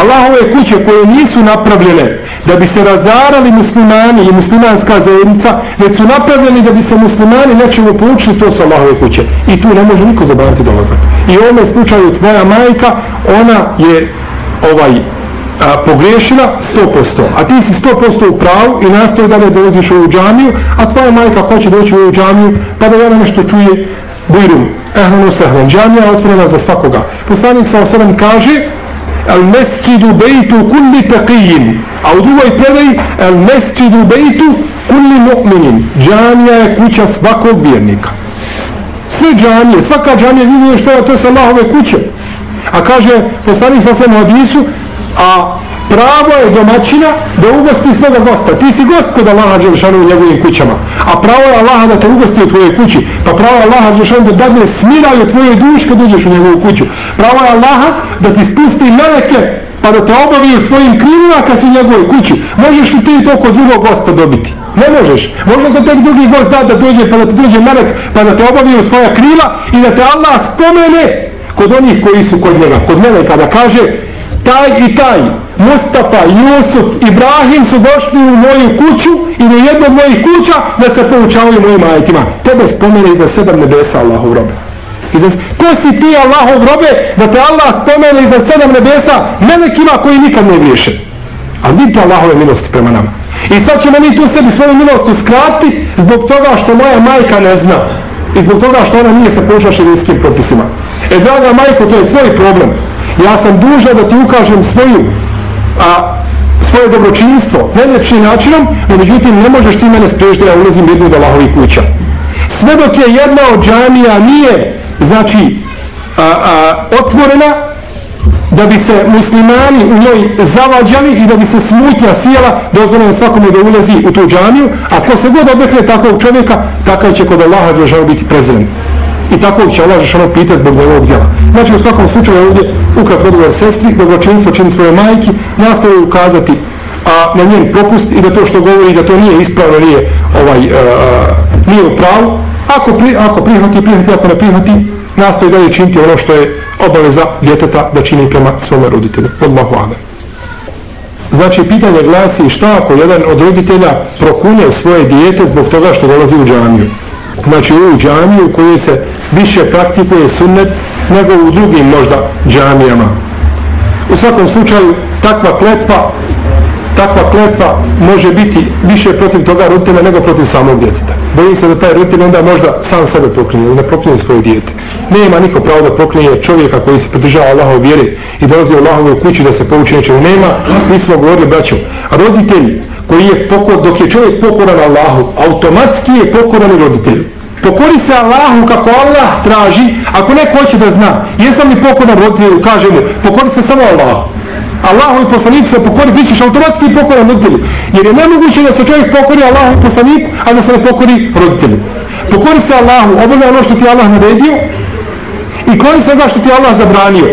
Allahove kuće koje nisu napravljene da bi se razarali muslimani i muslimanska zajednica, već su napravljeni da bi se muslimani nečemu poučili, to su Allahove kuće. I tu ne može niko zabaviti dolazak. I u ovome slučaju tvoja majka, ona je ovaj a, pogrešila 100%, a ti si 100% u pravu i nastoji da ne dolaziš u ovu džamiju, a tvoja majka hoće doći u ovu džamiju, pa da ona nešto čuje bujrum. Ehlan usahlan, džamija je otvorena za svakoga. Poslanik sa osram kaže, al mesjidu bejtu kulli taqijin, a u drugoj predaji, al mesjidu bejtu kulli mu'minin, džamija je kuća svakog vjernika. Sve džamije, svaka džamija vidi što je to sa Allahove kuće. A kaže poslanik sa osram hadisu, a pravo je domaćina da ugosti svoga gosta. Ti si gost kod Allaha Đelšanu u njegovim kućama. A pravo je Allaha da te ugosti u tvojoj kući. Pa pravo je Allaha Đelšanu da dadne smiraju tvojoj duši kad uđeš u njegovu kuću. Pravo je Allaha da ti spusti meleke pa da te obavi u svojim krilima kad si u njegovoj kući. Možeš li ti to kod drugog gosta dobiti? Ne možeš. Možda to tek drugi gost da da dođe pa da ti dođe melek pa da te obavi u svoja krila i da te Allah spomene kod onih koji su kod njega. Kod mene kada kaže taj i taj, Mustafa, Jusuf, Ibrahim su došli u moju kuću i u jednu mojih kuća da se poučavaju mojim ajetima. Tebe spomene iza sedam nebesa Allahov robe. Iza, ko si ti Allahov robe da te Allah spomene iza sedam nebesa melekima koji nikad ne griješe. A vidite Allahove milosti prema nama. I sad ćemo mi tu sebi svoju milost uskrati zbog toga što moja majka ne zna. I zbog toga što ona nije se pošla širijskim propisima. E, draga majko, to je tvoj problem ja sam duža da ti ukažem svoju a, svoje dobročinstvo najljepšim načinom, no međutim ne možeš ti mene spriješ da ja ulazim jednu od Allahovih kuća. Sve dok je jedna od džamija nije, znači, a, a, otvorena, da bi se muslimani u njoj zavađali i da bi se smutnja sjela, dozvoljeno svakome da ulazi u tu džamiju, a ko se god obekne takvog čovjeka, takav će kod Allaha Đelešanu biti prezren. I tako će Allah Đelešanu pita zbog njegovog djela. Znači u svakom slučaju ovdje ukrat odgovor sestri, dobročinstvo čini svoje majki, nastaje ukazati a, na njen propust i da to što govori da to nije ispravno, nije, ovaj, a, a, nije u pravu. Ako, pri, ako prihvati, prihvati, ako ne prihvati, nastoji dalje činiti ono što je obaveza djeteta da čini prema svome roditelju. Allahu Adem. Znači, pitanje glasi šta ako jedan od roditelja prokunje svoje dijete zbog toga što dolazi u džamiju. Znači, u džamiju u kojoj se više praktikuje sunnet nego u drugim možda džamijama. U svakom slučaju takva kletva takva kletva može biti više protiv toga roditelja nego protiv samog djeteta. Bojim se da taj roditelj onda možda sam sebe proklinje, ne proklinje svoje dijete. Nema niko pravo da proklinje čovjeka koji se pridržava Allahov vjeri i dolazi u Allahovu kuću da se pouči nečemu. Nema, mi smo govorili braćom. A roditelj koji je pokor, dok je čovjek pokoran Allahu, automatski je pokoran i roditelju pokori se Allahu kako Allah traži, ako neko hoće da zna, jesam li pokoran roditelju, kaže mu, pokori se samo Allahu. Allahu i poslaniku se pokori, bit ćeš automatski pokoran roditelju. Jer je nemoguće da se čovjek pokori Allahu i poslaniku, a da se ne pokori roditelju. Pokori se Allahu, obavlja ono što ti Allah naredio i kloni se ono što ti Allah zabranio.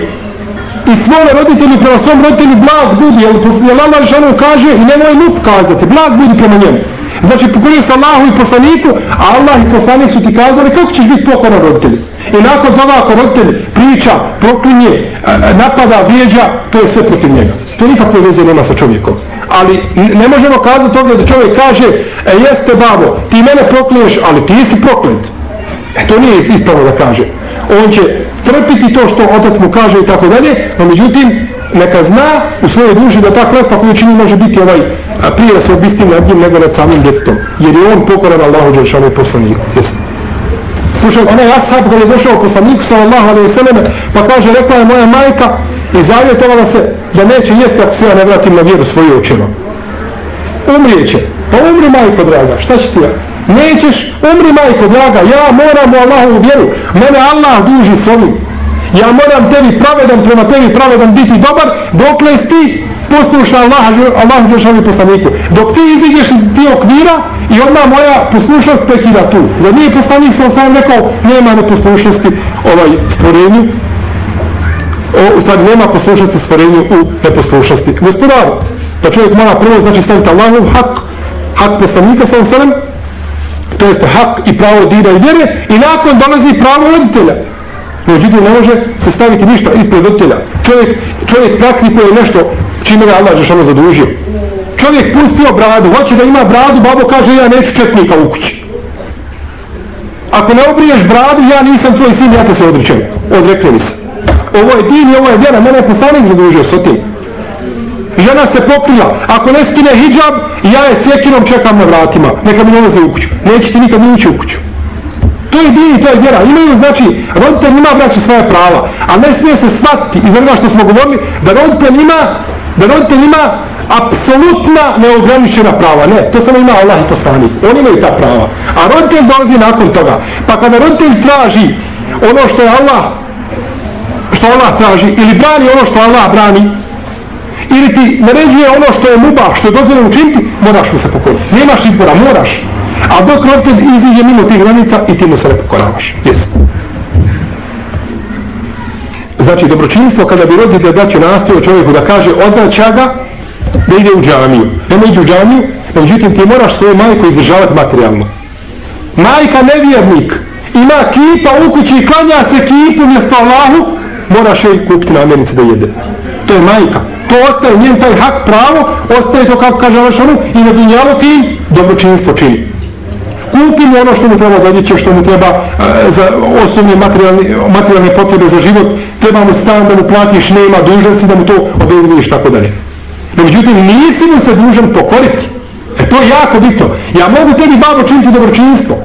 I svome roditelju, prema svom roditelju, blag budi, jer, jer Allah ženu kaže i nemoj mu kazati, blag budi prema njemu. Znači pokorio se Allahu i poslaniku, a Allah i poslanik su ti kazali kako ćeš biti pokoran roditelju. I nakon toga ako roditelj priča, proklinje, napada, vrijeđa, to je sve protiv njega. To nikakve veze nema sa čovjekom. Ali ne možemo kazati toga da čovjek kaže, e, jeste babo, ti mene proklinješ, ali ti si proklet. E to nije ispravo da kaže. On će trpiti to što otac mu kaže i tako dalje, no međutim, neka zna u svojoj duši da ta kletva koju čini može biti ovaj a prije se obisti nad njim nego nad samim djetetom. Jer je on pokoran Allahu Đeršanu i poslaniku. Jesi. Slušaj, onaj ashab kada je došao poslaniku sallallahu alaihi sallam pa kaže, rekla je moja majka i zavjetovala se da neće jesti ako se ja ne vratim na vjeru svoju očima. Umrijeće. Pa umri majko draga, šta će ti ja? Nećeš, umri majko draga, ja moram u Allahovu vjeru. Mene Allah duži s ovim. Ja moram tebi pravedan, prema tebi pravedan biti dobar, dokle ti poslušna Allah, Allahu Đelšanu i poslaniku. Dok ti iziđeš iz ti okvira i odmah moja poslušnost prekida tu. Za nije poslanik sam sam rekao, nema neposlušnosti ovaj stvorenju. O, u stvari nema poslušnosti stvorenju u neposlušnosti. Gospodar, pa čovjek mora prvo znači staviti Allahu hak, hak poslanika sam sam, to jeste hak i pravo dira i vjere i nakon dolazi pravo roditelja. Međutim, ne može se staviti ništa ispred roditelja. Čovjek, čovjek praktikuje nešto čime ga Allah Žešano zadužio. Čovjek pustio bradu, hoće da ima bradu, babo kaže ja neću četnika u kući. Ako ne obriješ bradu, ja nisam tvoj sin, ja te se odričem. Odrekli mi se. Ovo je din i ovo je vjera, mene je poslanik zadužio sa tim. Žena se pokrila, ako ne skine hijab, ja je sjekinom čekam na vratima, neka mi ne ulaze u kuću. Neće ti nikad ući u kuću. To je din i to je vjera. Imaju, znači, roditelj ima vraća svoje prava, a ne smije se shvatiti iz onoga što smo govorili, da roditelj ima, da roditelj ima apsolutna neograničena prava. Ne, to samo ima Allah i poslanik. Oni imaju ta prava. A roditelj dolazi nakon toga. Pa kada roditelj traži ono što je Allah što Allah traži ili brani ono što Allah brani ili ti naređuje ono što je muba, što je dozvoljeno učiniti, moraš mu se pokoriti. Nemaš izbora, moraš. A dok roditelj iziđe mimo tih granica i ti mu se ne pokoravaš. Jesi. Znači, dobročinstvo, kada bi roditelj braće nastio čovjeku da kaže odnaća ga, da ide u džamiju. Nemo iđe u džamiju, međutim ti moraš svoju majku izdržavati materijalno. Majka nevjernik, ima kipa u kući i klanja se kipu mjesto Allahu, moraš joj kupiti namirnice da jede. To je majka. To ostaje njen taj hak pravo, ostaje to kako kaže Alešanu i na dunjalu kim dobročinstvo čini. Kupi mu ono što mu treba dodiće, što mu treba e, za osnovne materijalne, materijalne potrebe za život, treba mu stan da mu platiš, nema, dužan si da mu to obezviješ, tako dalje. No, međutim, nisi mu se dužan pokoriti. E to je jako bitno. Ja mogu tebi babo činiti dobročinstvo.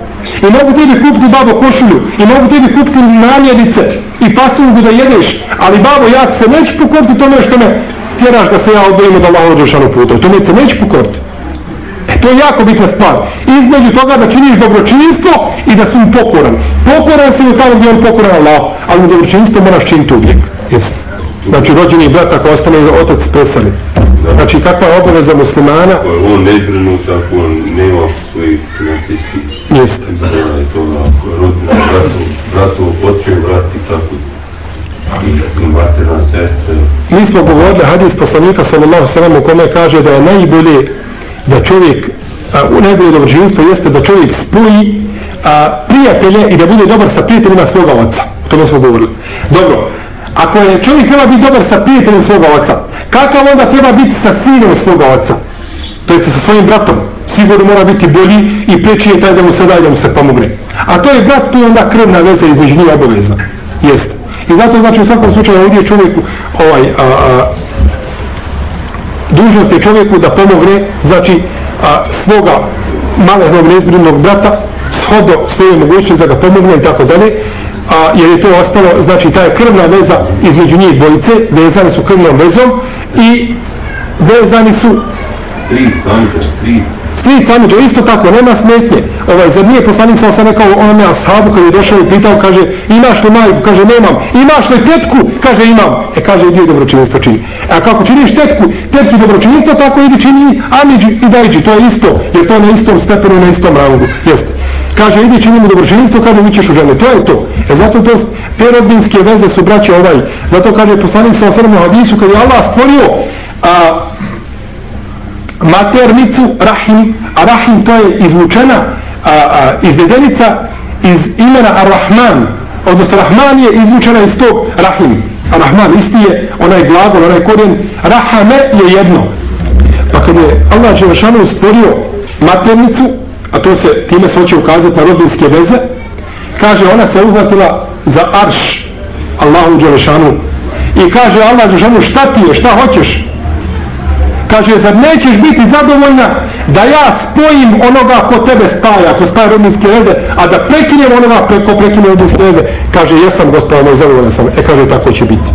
I mogu tebi kupiti babo košulju. I mogu tebi kupiti namjerice. I pasungu da jedeš. Ali babo, ja se neću pokoriti tome što me tjeraš da se ja odvojim od Allaho Đeršanu puta. I tome se neću pokoriti. To je jako bitna stvar. Između toga da činiš dobročinstvo i da su mu pokoran. Pokoran si mu tamo gdje on pokoran Allah. Ali mu dobročinstvo moraš činiti uvijek. Jesi. Znači rođeni brat ako ostane otac preseli. Znači kakva je obaveza muslimana? On ne zbrinut ako on nema svojih financijskih Jeste. je to ako je rodina bratu, bratu oče vrati tako i materna. Mi smo govorili hadis poslanika sallallahu sallam u kome kaže da je najbolje da čovjek a, u najbolje dobročinstvo jeste da čovjek spoji a, prijatelje i da bude dobar sa prijateljima svoga oca. O tome smo govorili. Dobro, ako je čovjek treba biti dobar sa prijateljem svoga oca, kakav onda treba biti sa sinom svoga oca? To jest sa svojim bratom. Sigurno mora biti bolji i preći je taj da mu se daje da mu se pomogne. A to je brat, to je onda krvna veza između njih obaveza. Jeste. I zato znači u svakom slučaju ovdje čovjeku ovaj, a, a, dužnost je čovjeku da pomogne znači a, svoga malehnog neizbrednog brata shodo svoje mogućnosti da ga pomogne i tako dalje a, jer je to ostalo, znači ta je krvna veza između njih dvojice, vezani su krvnom vezom i vezani su Tri, samđa, tri. Stric to isto tako, nema smetnje. Ovaj, zar nije poslanik sam sam rekao onome ashabu koji je došao i pitao, kaže, imaš li majku? Kaže, nemam. Imaš li tetku? Kaže, imam. E, kaže, idi dobročinjstva čini. E, a kako činiš tetku, tetku dobročinjstva, tako idi čini amiđi i Dajđi. To je isto, jer to je na istom stepenu, na istom rangu. Jeste. Kaže, idi čini mu dobročinjstvo, kaže, ućeš u žene. To je to. E, zato to, te rodbinske veze su braće ovaj. Zato kaže poslanik sam sam u hadisu, kad je Allah stvorio, a, maternicu Rahim, a Rahim to je izvučena a, a, izvedenica iz imena Ar-Rahman, odnosno Rahman je izvučena iz tog Rahim. A Rahman isti je onaj glagol, onaj korijen, Rahame je jedno. Pa kada je Allah Đelešanu stvorio maternicu, a to se time se hoće ukazati na rodinske veze, kaže ona se uhvatila za Arš Allahu Đelešanu i kaže Allah Đelešanu šta ti je, šta hoćeš? Kaže, zar nećeš biti zadovoljna da ja spojim onoga ko tebe spaja, ko spaja rodinske veze, a da prekinem onoga ko prekine rodinske veze, kaže, jesam gospoda moj, zadovoljna sam, e kaže, tako će biti.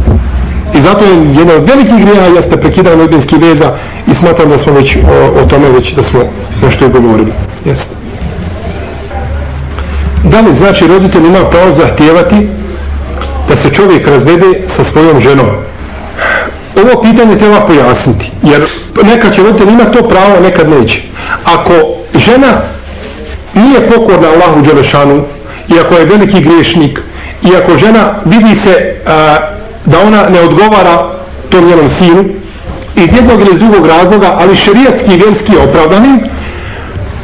I zato je jedna od velikih grija jeste prekidanje rodinskih veza i smatram da smo već o, o tome već da smo nešto i govorili. Jeste. Da li znači roditelj ima pravo zahtijevati da se čovjek razvede sa svojom ženom? Ovo pitanje treba pojasniti, jer nekad će roditelj imati to pravo, nekad neće. Ako žena nije pokorna Allahu Đelešanu, i ako je veliki griješnik, i ako žena vidi se a, da ona ne odgovara tom njenom sinu, iz jednog ili iz drugog razloga, ali šerijatski i vjerski opravdanim,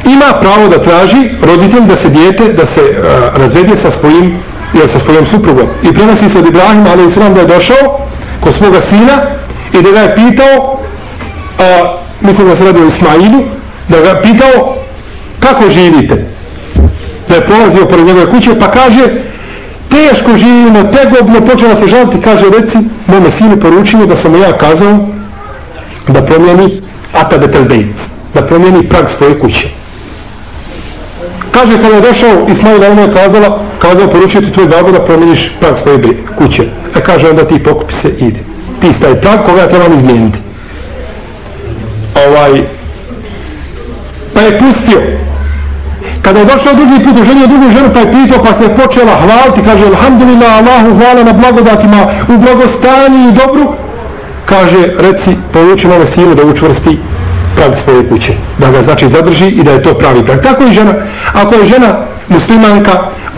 ima pravo da traži roditelj da se dijete, da se a, razvedije sa svojim jel sa svojom suprugom. I prenosi se od Ibrahima, ali sram da je došao kod svoga sina i da ga je pitao, a, mislim da se radi o Ismailu, da ga je pitao kako živite. Da je prolazio pored njegove kuće, pa kaže, teško živimo, tegobno, počela se žaliti, kaže, reci, mome sinu poručimo da sam ja kazao da promijeni Ata Telbejt, da promijeni prag svoje kuće. Kaže, kada je došao, Ismaila ono je kazala, kazao, poručio ti tvoj babo da promijeniš prag svoje kuće. E kaže, onda ti pokupi se, ide pista je prag koga trebam izmijeniti. Ovaj, pa je pustio. Kada je došao drugi put, oženio drugu ženu, pa je pitao, pa se počela hvaliti, kaže, alhamdulillah, Allahu hvala na blagodatima, u blagostanju i dobru. Kaže, reci, povuči malo silu da učvrsti prag svoje kuće. Da ga znači zadrži i da je to pravi prag. Tako i žena. Ako je žena muslimanka,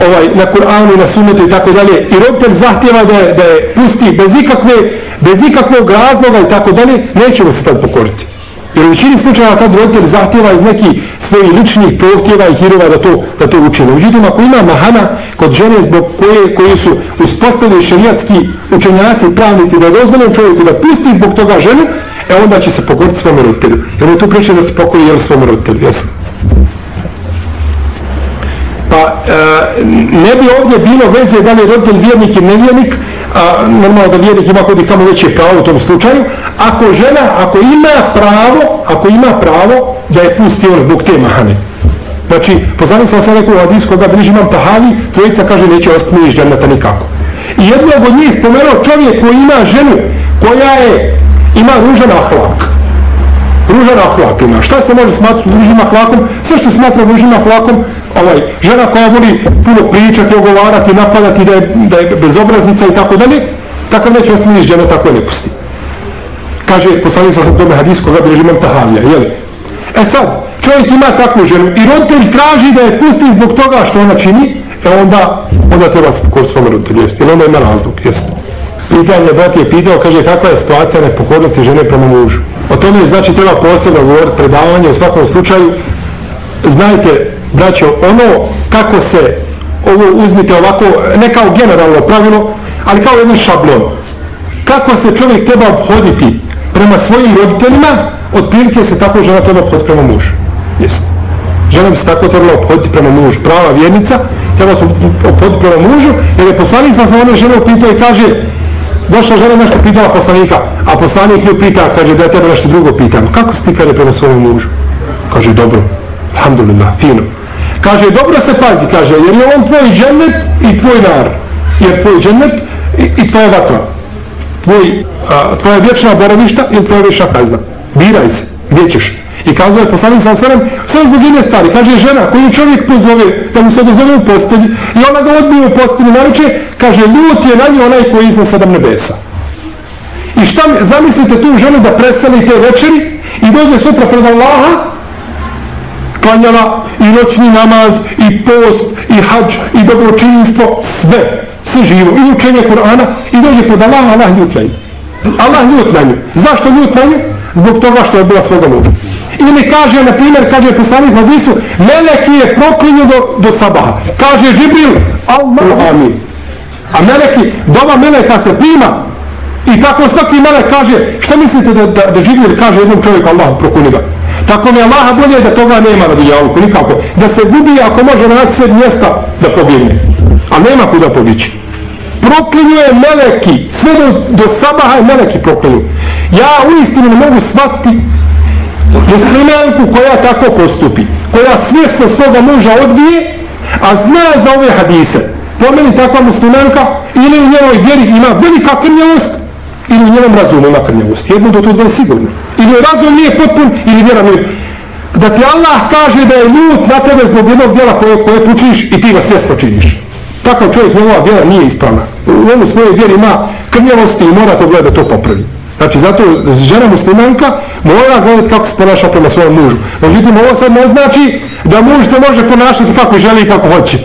ovaj, na Kur'anu i na sunnetu i tako dalje, i roditelj zahtjeva da je, da je pusti bez ikakve, bez ikakvog razloga i tako dalje, nećemo se tad pokoriti. Jer u većini slučajeva kad roditelj zahtjeva iz neki svojih ličnih prohtjeva i hirova da to, da to učine. Međutim, ako ima mahana kod žene zbog koje, koji su uspostavili šerijatski učenjaci pravnici da je dozvoljeno čovjeku da pusti zbog toga ženu, e onda će se pokoriti svom roditelju. Jer je tu priča da se pokori jel svom roditelju, jesno. Pa e, ne bi ovdje bilo veze da li roditelj vjernik i nevjernik, a, normalno da vjernik ima kod i kamo veće pravo u tom slučaju, ako žena, ako ima pravo, ako ima pravo da je pusti on zbog te mahane. Znači, poznanim sam sam rekao u hadisu koga bliži imam tahani, trojica kaže neće ostati iz džernata nikako. I jednog od njih spomenuo čovjek koji ima ženu koja je, ima ružan ahlak. Ružan ahlak ima. Šta se može smatrati ružnim ahlakom? Sve što smatra ružnim ahlakom, ovaj, žena koja voli puno pričati, ogovarati, napadati da je, da je bezobraznica i tako dalje, tako neće ostaviti žena, džernata tako ne pusti. Kaže, poslanik sam tome hadijsko koga bliži tahavlja, jeli? jel? E sad, čovjek ima takvu ženu i roditelj traži da je pusti zbog toga što ona čini, e onda, onda treba se pokoriti svom roditelju, jest, jer onda ima razlog, jest. Pitanje, brat je pitao, kaže, kakva je situacija nepokornosti žene prema mužu? O tome znači treba posebno govoriti predavanje u svakom slučaju. Znajte, braćo, ono kako se ovo uzmite ovako, ne kao generalno pravilo, ali kao jedan šablon. Kako se čovjek treba obhoditi prema svojim roditeljima, otprilike se tako žena treba obhoditi prema mužu. Jesi. Žena bi se tako trebala obhoditi prema mužu. Prava vjernica treba se obhoditi prema mužu, jer je poslanik sa se one žene upitao i kaže, došla žena nešto pitala poslanika, a poslanik ju pita, kaže, da je tebe nešto drugo pitam. Kako si ti kaže prema svojom mužu? Kaže, dobro, alhamdulillah, fino. Kaže, dobro se pazi, kaže, jer je on tvoj džennet i tvoj nar. Jer tvoj džennet i, i tvoja vatra. Tvoj, a, tvoja vječna boravišta ili tvoja vječna kazna. Biraj se, gdje ćeš. I kazao je poslanik sa svem, sve zbog jedne stvari. Kaže, žena koju čovjek pozove, da mu se odozove u postelji, i ona ga odbije u postelji, naruče, kaže, ljut je na nju onaj koji izna sedam nebesa. I šta, zamislite tu ženu da preseli te večeri i dođe sutra pred Allaha, klanjala i noćni namaz, i post, i hađ, i dobročinjstvo, sve, sve živo, i učenje Kur'ana, i dođe pred Allaha, Allah ljut na nju. Allah ljut na nju. Zašto ljut na nju? Zbog toga što je bila svoga muža. Ili kaže, na primjer, kaže poslanik Hadisu, Meleki je proklinio do, do sabaha. Kaže Džibril, Allah, amin. A Meleki, doma Meleka se prima. I tako svaki Melek kaže, što mislite da, da, da Džibril kaže jednom čovjeku, Allah, proklinio ga. Tako mi Allah bolje da toga nema na dunjavku, nikako. Da se gubi ako može naći sve mjesta da pobjegne. A nema kuda pobići. Proklinjuje Meleki, sve do, do sabaha je Meleki proklinju. Ja u istinu ne mogu shvatiti muslimanku koja tako postupi, koja svjesno svoga muža odbije, a zna za ove hadise, Pomeni takva muslimanka ili u njenoj vjeri ima velika krnjavost, ili u njenom razumu ima krnjavost. Jedno do to dvoje sigurno. Ili razum nije potpun, ili vjera nije. Da ti Allah kaže da je ljut na tebe zbog jednog djela koje, koje tučiš i ti ga svjesno činiš. Takav čovjek njegova vjera nije ispravna. U ovom svojoj vjeri ima krnjavosti i mora to gledati to popravi. Znači, zato žena muslimanka mora gledati kako se ponaša prema svojom mužu. Međutim, ovo sad ne znači da muž se može ponašati kako želi i kako hoće.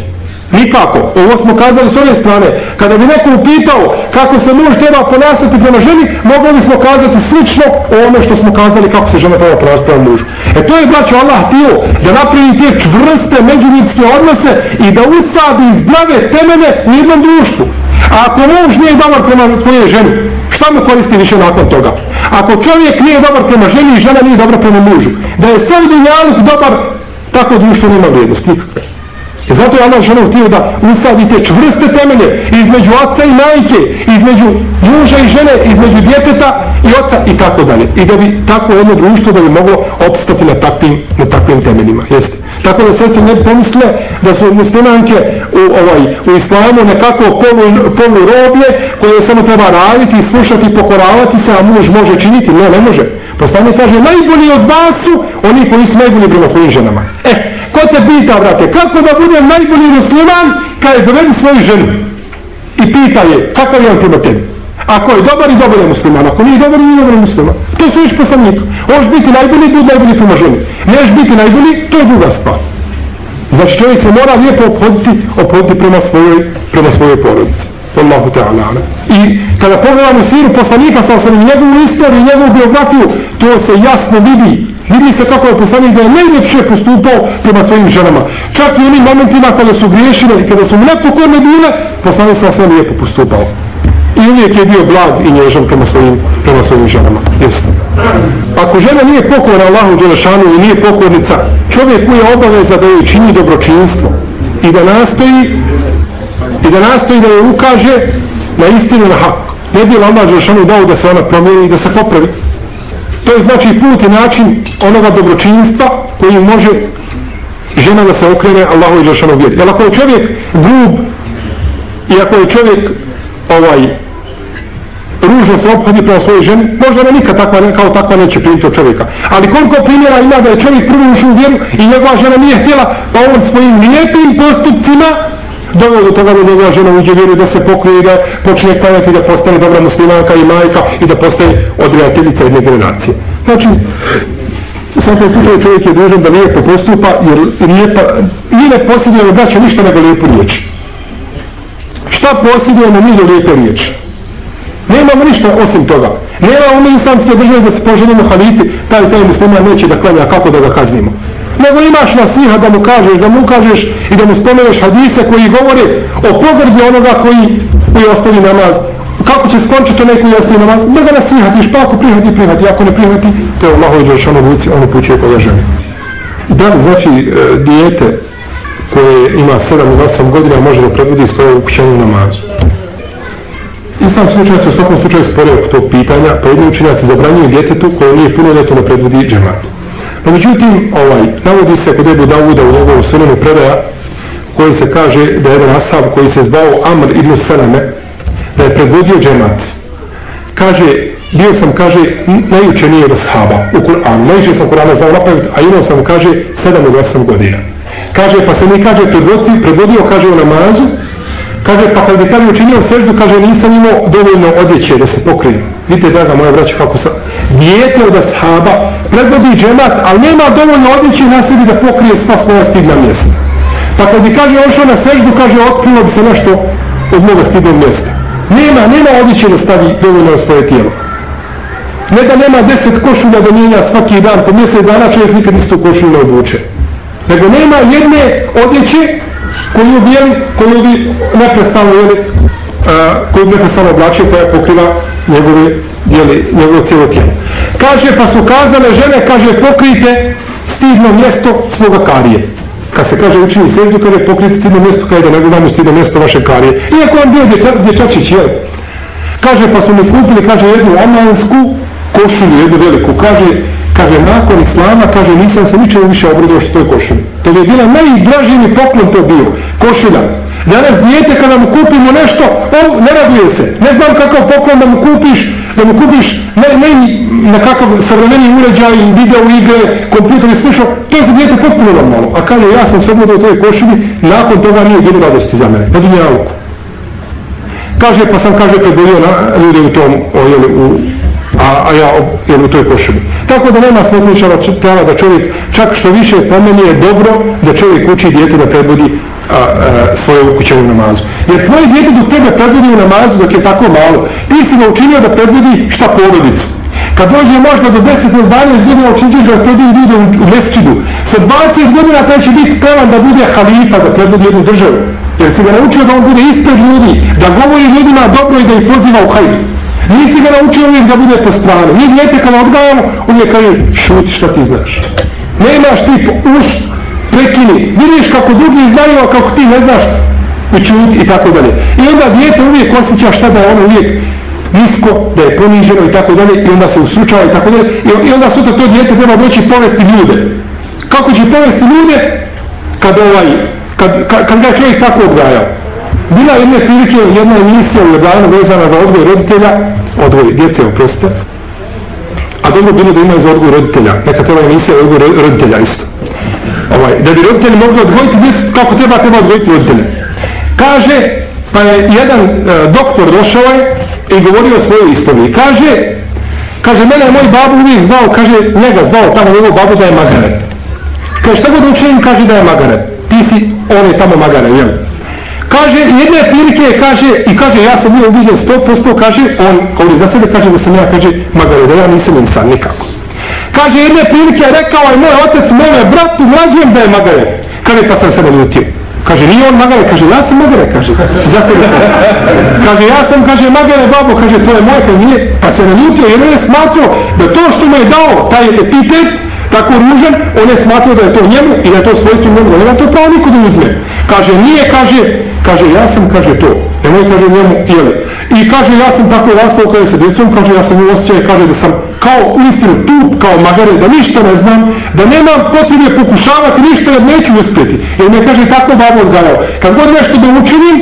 Nikako. Ovo smo kazali s ove strane. Kada bi neko upitao kako se muž treba ponašati prema ženi, mogli bismo kazati slično ono što smo kazali kako se žena treba ponašati prema mužu. E to je, braćo, Allah htio da napravi te čvrste međuljudske odnose i da usadi zdrave temene u jednom društvu. A ako muž nije dobar prema svoje ženi, šta mu koristi više nakon toga? Ako čovjek nije dobar prema ženi i žena nije dobra prema mužu, da je sve dunjaluk dobar, tako društvo nema vrijednost nikakve. I zato je Allah žena htio da usadite čvrste temelje između oca i majke, između muža i žene, između djeteta i oca i tako dalje. I da bi tako jedno društvo da bi moglo opstati na takvim, na takvim temeljima. Jeste. Tako da sestre ne pomisle da su muslimanke u, ovaj, u islamu nekako polu, polu roblje koje samo treba raditi, slušati, pokoravati se, a muž može činiti. Ne, ne može. Poslani kaže, najbolji od vas su oni koji su najbolji prema svojim ženama. E, ko te pita, brate, kako da budem najbolji musliman kada je dovedi svoju ženu? I pita je, kakav je on prema tebi? Ako je dobar i dobar je musliman, ako nije dobar, nije dobar je musliman. To su viš poslanika. Možeš biti najbolji, budi najbolji prema ženi. Neš biti najbolji, to je druga stvar. Znači čovjek se mora lijepo ophoditi, ophoditi prema svojoj, prema svojoj porodici. Allahu ta'ala. I kada pogledamo siru poslanika sa osam njegovu istoriju, njegovu biografiju, to se jasno vidi. Vidi se kako je poslanik da je najljepše postupao prema svojim ženama. Čak i onim momentima kada su griješile i kada su nepokorne bile, poslanik sa osam lijepo postupao. I uvijek je bio blag i nježan prema svojim, prema svojim ženama. Jeste. Ako žena nije pokorna Allahu Đelešanu i nije pokornica, čovjek mu je obaveza da joj čini dobročinstvo i da nastoji i da nastoji da joj ukaže na istinu na hak. Ne bi Allah Đelešanu dao da se ona promijeni i da se popravi. To je znači put i način onoga dobročinstva koji može žena da se okrene Allahu Đelešanu vjeri. Jer ako je čovjek grub i ako je čovjek ovaj ružno se obhodi prema svojoj ženi, možda ona nikad takva, kao takva neće primiti od čovjeka. Ali koliko primjera ima da je čovjek prvi ušao u vjeru i njegova žena nije htjela, pa on svojim lijepim postupcima doveo do toga da njegova žena uđe vjeru da se pokrije da počne klanjati da postane dobra muslimanka i majka i da postane odrijateljica jedne generacije. Znači, u svakom slučaju čovjek je dužan da lijepo postupa jer lijepa, nije ne posjedujemo braća ništa nego lijepu riječ. Šta posjedujemo ono mi do lijepe riječi? Nemamo ništa osim toga. Nema u islamske države da se poželimo halici, taj taj musliman neće da klanja, kako da ga kaznimo. Nego imaš nasiha da mu kažeš, da mu kažeš i da mu spomeneš hadise koji govore o pogrdi onoga koji, koji ostavi namaz. Kako će skončiti onaj koji ostavi namaz? Da ga nasihatiš, pa ako prihvati, prihvati, ako ne prihvati, to je Allah hođe šano vuci, ono pućuje koga žene. Da li znači e, dijete koje ima 7 ili 8 godina može da predvidi svoje ukućenje namazu? Islam slučajnici u svakom slučaju spore oko tog pitanja, pa jedni učinjaci zabranjuju djetetu koje nije puno djeto na predvodi džemat. No međutim, ovaj, navodi se kod Ebu Davuda u njegovom sunenu predaja, koji se kaže da je jedan asab koji se zvao Amr ibn Salame, da je predvodio džemat. Kaže, bio sam, kaže, najučeniji od ashaba u Kur'anu. Najviše sam Kur'ana znao napraviti, a imao sam, kaže, 7 ili 8 godina. Kaže, pa se mi, kaže, predvodio, predvodio kaže, u namazu, Kaže, pa kad bi kad učinio seždu, kaže, nisam imao dovoljno odjeće da se pokrijem. Vidite, draga moja braća, kako sam... Dijete od ashaba predvodi džemat, ali nema dovoljno odjeće na sebi da pokrije sva svoja stidna mjesta. Pa kad bi, kaže, ošao na seždu, kaže, otkrilo bi se nešto od moga stidnog mjesta. Nema, nema odjeće da stavi dovoljno na svoje tijelo. Ne da nema deset košulja da mijenja svaki dan, po mjesec dana čovjek nikad isto košulju ne obuče. Nego nema jedne odjeće koju bi, jeli, koju bi neprestano, jeli, e, uh, koju bi neprestano oblačio koja pokriva njegove, jeli, njegovo cijelo tijelo. Kaže, pa su kazale žene, kaže, pokrijte stidno mjesto svoga karije. Kad se kaže učini sređu, kaže, pokrijte stidno mjesto, kada je da ne gledamo stidno mjesto vaše karije. Iako on bio dječa, dječačić, jel? Kaže, pa su mi kupili, kaže, jednu amansku košulju, jednu veliku. Kaže, kaže, nakon islama, kaže, nisam se ničemu više obrodao što je košulj. To je bila najdraži mi poklon to bio, košulja. Danas dijete kada mu kupimo nešto, on ne raduje se. Ne znam kakav poklon da mu kupiš, da mu kupiš ne, ne na kakav savremeni uređaj, video igre, kompjuter i slušao, to je za dijete potpuno normalno. A kaže, ja sam se obrodao toj košulji, nakon toga nije bilo radosti za mene, na dunjavku. Kaže, pa sam, kaže, predvodio na ljude u tom, o, jeli, u, a, a ja jer u toj košulji. Tako da nema smetničava treba da čovjek, čak što više po meni je dobro da čovjek uči djete da predvodi a, a, svoje ukućevu namazu. Jer tvoje djete dok tebe predvodi u namazu dok je tako malo, ti si ga učinio da predvodi šta porodicu. Kad dođe možda do 10 ili 12 godina učinit da predvodi ljude u, u mesčidu. Sa 20 godina taj će biti spreman da bude halifa, da predvodi jednu državu. Jer si ga naučio da on bude ispred ljudi, da govori ljudima dobro i da ih poziva u hajdu. Nisi ga naučio uvijek da bude po strani. Mi djete kada odgajamo, uvijek kaže šuti šta ti znaš. Nemaš ti uš, prekini. Vidiš kako drugi znaju, a kako ti ne znaš, učuti i tako dalje. I onda djete uvijek osjeća šta da je ono uvijek nisko, da je poniženo i tako dalje i onda se usučava i tako dalje i onda sutra to djete treba doći povesti ljude. Kako će povesti ljude kad ovaj, kad, kad, kad ga čovjek tako odgajao? Bila je jedne prilike jedna emisija u Jordanu vezana za odgoj roditelja, odgoj djece, oprostite, a dobro bilo da ima za odgoj roditelja, neka treba emisija za odgoj roditelja isto. Ovaj, da bi roditelji mogli odgojiti djecu, kako treba, treba odgojiti roditelje. Kaže, pa je jedan e, doktor došao je i govorio o svojoj istoriji. Kaže, kaže, mene je moj babu uvijek znao, kaže, njega znao tamo njegov babu da je magare. Kaže, šta god učinim, kaže da je magare. Ti si, on je tamo magare, jel? Kaže, jedne prilike kaže, i kaže, ja sam bio ubiđen 100%, kaže, on, govori za sebe, kaže da sam ja, kaže, magare, da ja nisam insan, nikako. Kaže, jedne prilike je rekao, aj moj otec, mome bratu, mlađem da je magare. Kaže, pa sam se naljutio. Kaže, nije on magare, kaže, ja sam magare, kaže, za sebe. Kaže, ja sam, kaže, magare, babo, kaže, to je moje, kaže, nije, pa se naljutio, jer on je smatrao da to što mu je dao, taj epitet, tako ružan, on je smatrao da je to njemu i da je to svojstvo njemu, da nema to pravo niko da uzme. Kaže, nije, kaže, kaže, ja sam, kaže, to. Nemoj, kaže, njemu, jeli. I kaže, ja sam tako rastao kada se djecom, kaže, ja sam u osjećaju, kaže, da sam kao istinu tup, kao magare, da ništa ne znam, da nemam potrebe pokušavati ništa, jer neću uspjeti. Jer me, kaže, tako babo odgajao. Kad god nešto da učinim,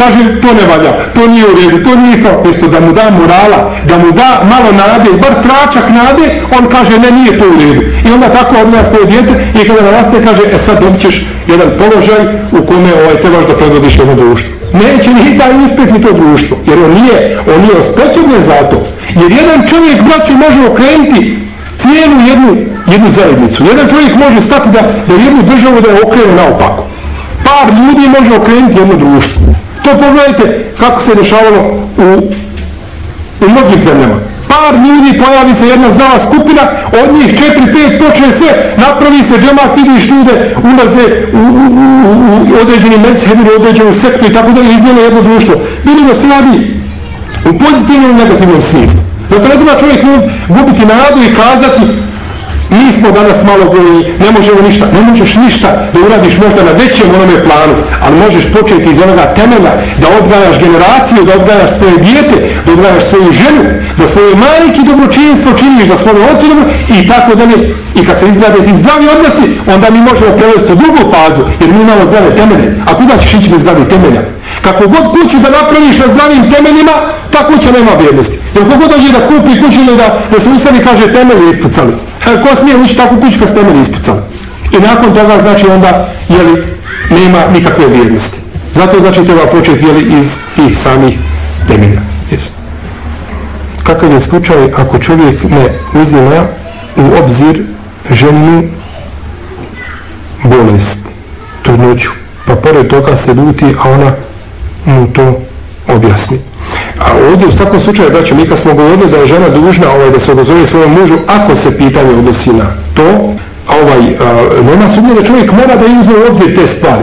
kaže to ne valja, to nije u redu, to nije isto, isto da mu da morala, da mu da malo nade, bar tračak nade, on kaže ne, nije to u redu. I onda tako odnaja svoje djete i kada naraste kaže, e sad dobit ćeš jedan položaj u kome ovaj, trebaš da predvodiš jedno društvo. Neće ni taj uspjeh ni to društvo, jer on nije, on nije osposobljen za to. Jer jedan čovjek, braću, može okrenuti cijelu jednu, jednu zajednicu. Jedan čovjek može stati da, da jednu državu da je okrenu naopako. Par ljudi može okrenuti jedno društvo. To pogledajte kako se dešavalo u, u mnogim zemljama. Par ljudi pojavi se jedna znala skupina, od njih četiri, pet počne sve, napravi se džemat, vidiš ljude, ulaze u, u, u, u određeni mezheb ili određenu sektu i tako da iznijelo jedno društvo. Bili da slabi u pozitivnom i negativnom smislu. Zato ne treba čovjek gubiti nadu i kazati mi smo danas malo bolji, ne možemo ništa, ne možeš ništa da uradiš možda na većem onome planu, ali možeš početi iz onoga temelja, da odgajaš generaciju, da odgajaš svoje dijete, da odgajaš svoju ženu, da svoje majke dobročinstvo činiš, da svoje ocu dobro i tako dalje. I kad se izgrade ti zdravi odnosi, onda mi možemo prevesti u drugu fazu, jer mi imamo zdrave temelje. A kuda ćeš ići bez zdravih temelja? Kako god kuću da napraviš na zdravim temeljima, ta kuća nema vrijednosti. Jer kogod dođe da kupi kuću ili da, da se ustavi kaže temelje ispucali. E, ko smije ući takvu kuću kad ste meni ispucali? I nakon toga znači onda jeli, nema nikakve vjernosti. Zato znači treba početi jeli, iz tih samih temelja. Jest. Kakav je slučaj ako čovjek ne uzima u obzir ženu bolest, trudnoću, pa pored toga se ljuti, a ona mu to objasni. A ovdje u svakom slučaju, braćo, mi kad smo govorili da je žena dužna ovaj, da se odozove svojom mužu, ako se pitanje odnosi na to, ovaj, a, nema sumnje da čovjek mora da uzme u obzir te stvari.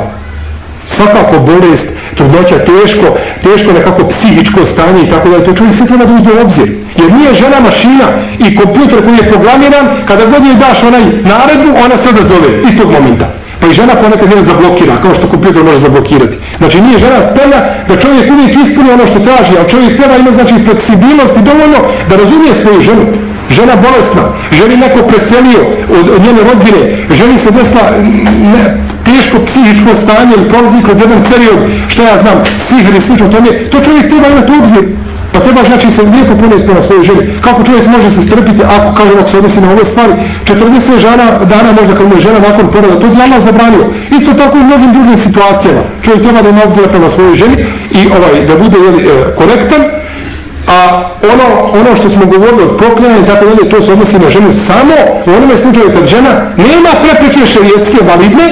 Svakako bolest, trudnoća, teško, teško nekako psihičko stanje i tako da to čovjek sve treba da uzme u obzir. Jer nije žena mašina i kompjuter koji je programiran, kada god je daš onaj naredbu, ona se odazove istog momenta. Pa i žena ponekad nije zablokira, kao što kompjuter može zablokirati. Znači nije žena spremna da čovjek uvijek ispuni ono što traži, a čovjek treba ima znači fleksibilnost i dovoljno da razumije svoju ženu. Žena bolesna, ženi neko preselio od, od njene rodbine, ženi se desla mm, ne, teško psihičko stanje ili prolazi kroz jedan period, što ja znam, sihr i slično tome, to čovjek treba imati obzir Pa treba znači se lijepo puniti prema svojoj ženi. Kako čovjek može se strpiti ako kao ono, ako se odnosi na ove stvari? 40 žena dana možda kad mu je žena nakon poroda, to je Allah zabranio. Isto tako u mnogim drugim situacijama. Čovjek treba da ima obzira prema svojoj ženi i ovaj, da bude jeli, e, korektan. A ono, ono što smo govorili od prokljanja i tako dalje, to se odnosi na ženu samo u onome slučaju kad žena nema prepreke šarijetske validne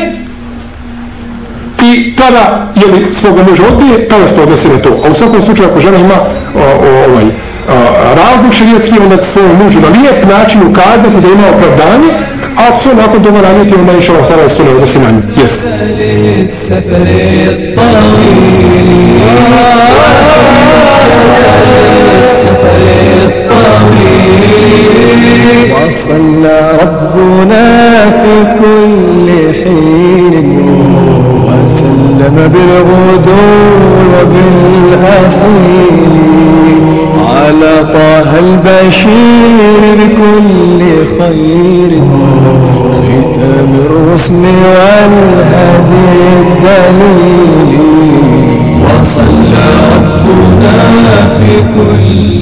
i tada, jeli svoga muža odbije, tada se odnosi na to. A u svakom slučaju, ako žena ima o, o, ovaj, razlog šarijetski, onda će svojom mužu na lijep način ukazati da ima opravdanje, a ako se nakon toga ranijeti, onda inša Allah tada se to ne odnosi na nju. Yes. وصلى ربنا في كل حين وسلم بالغدو وبالأصيل على طه البشير بكل خير. ختام الرسل والهدي الدليل. وصلى ربنا في كل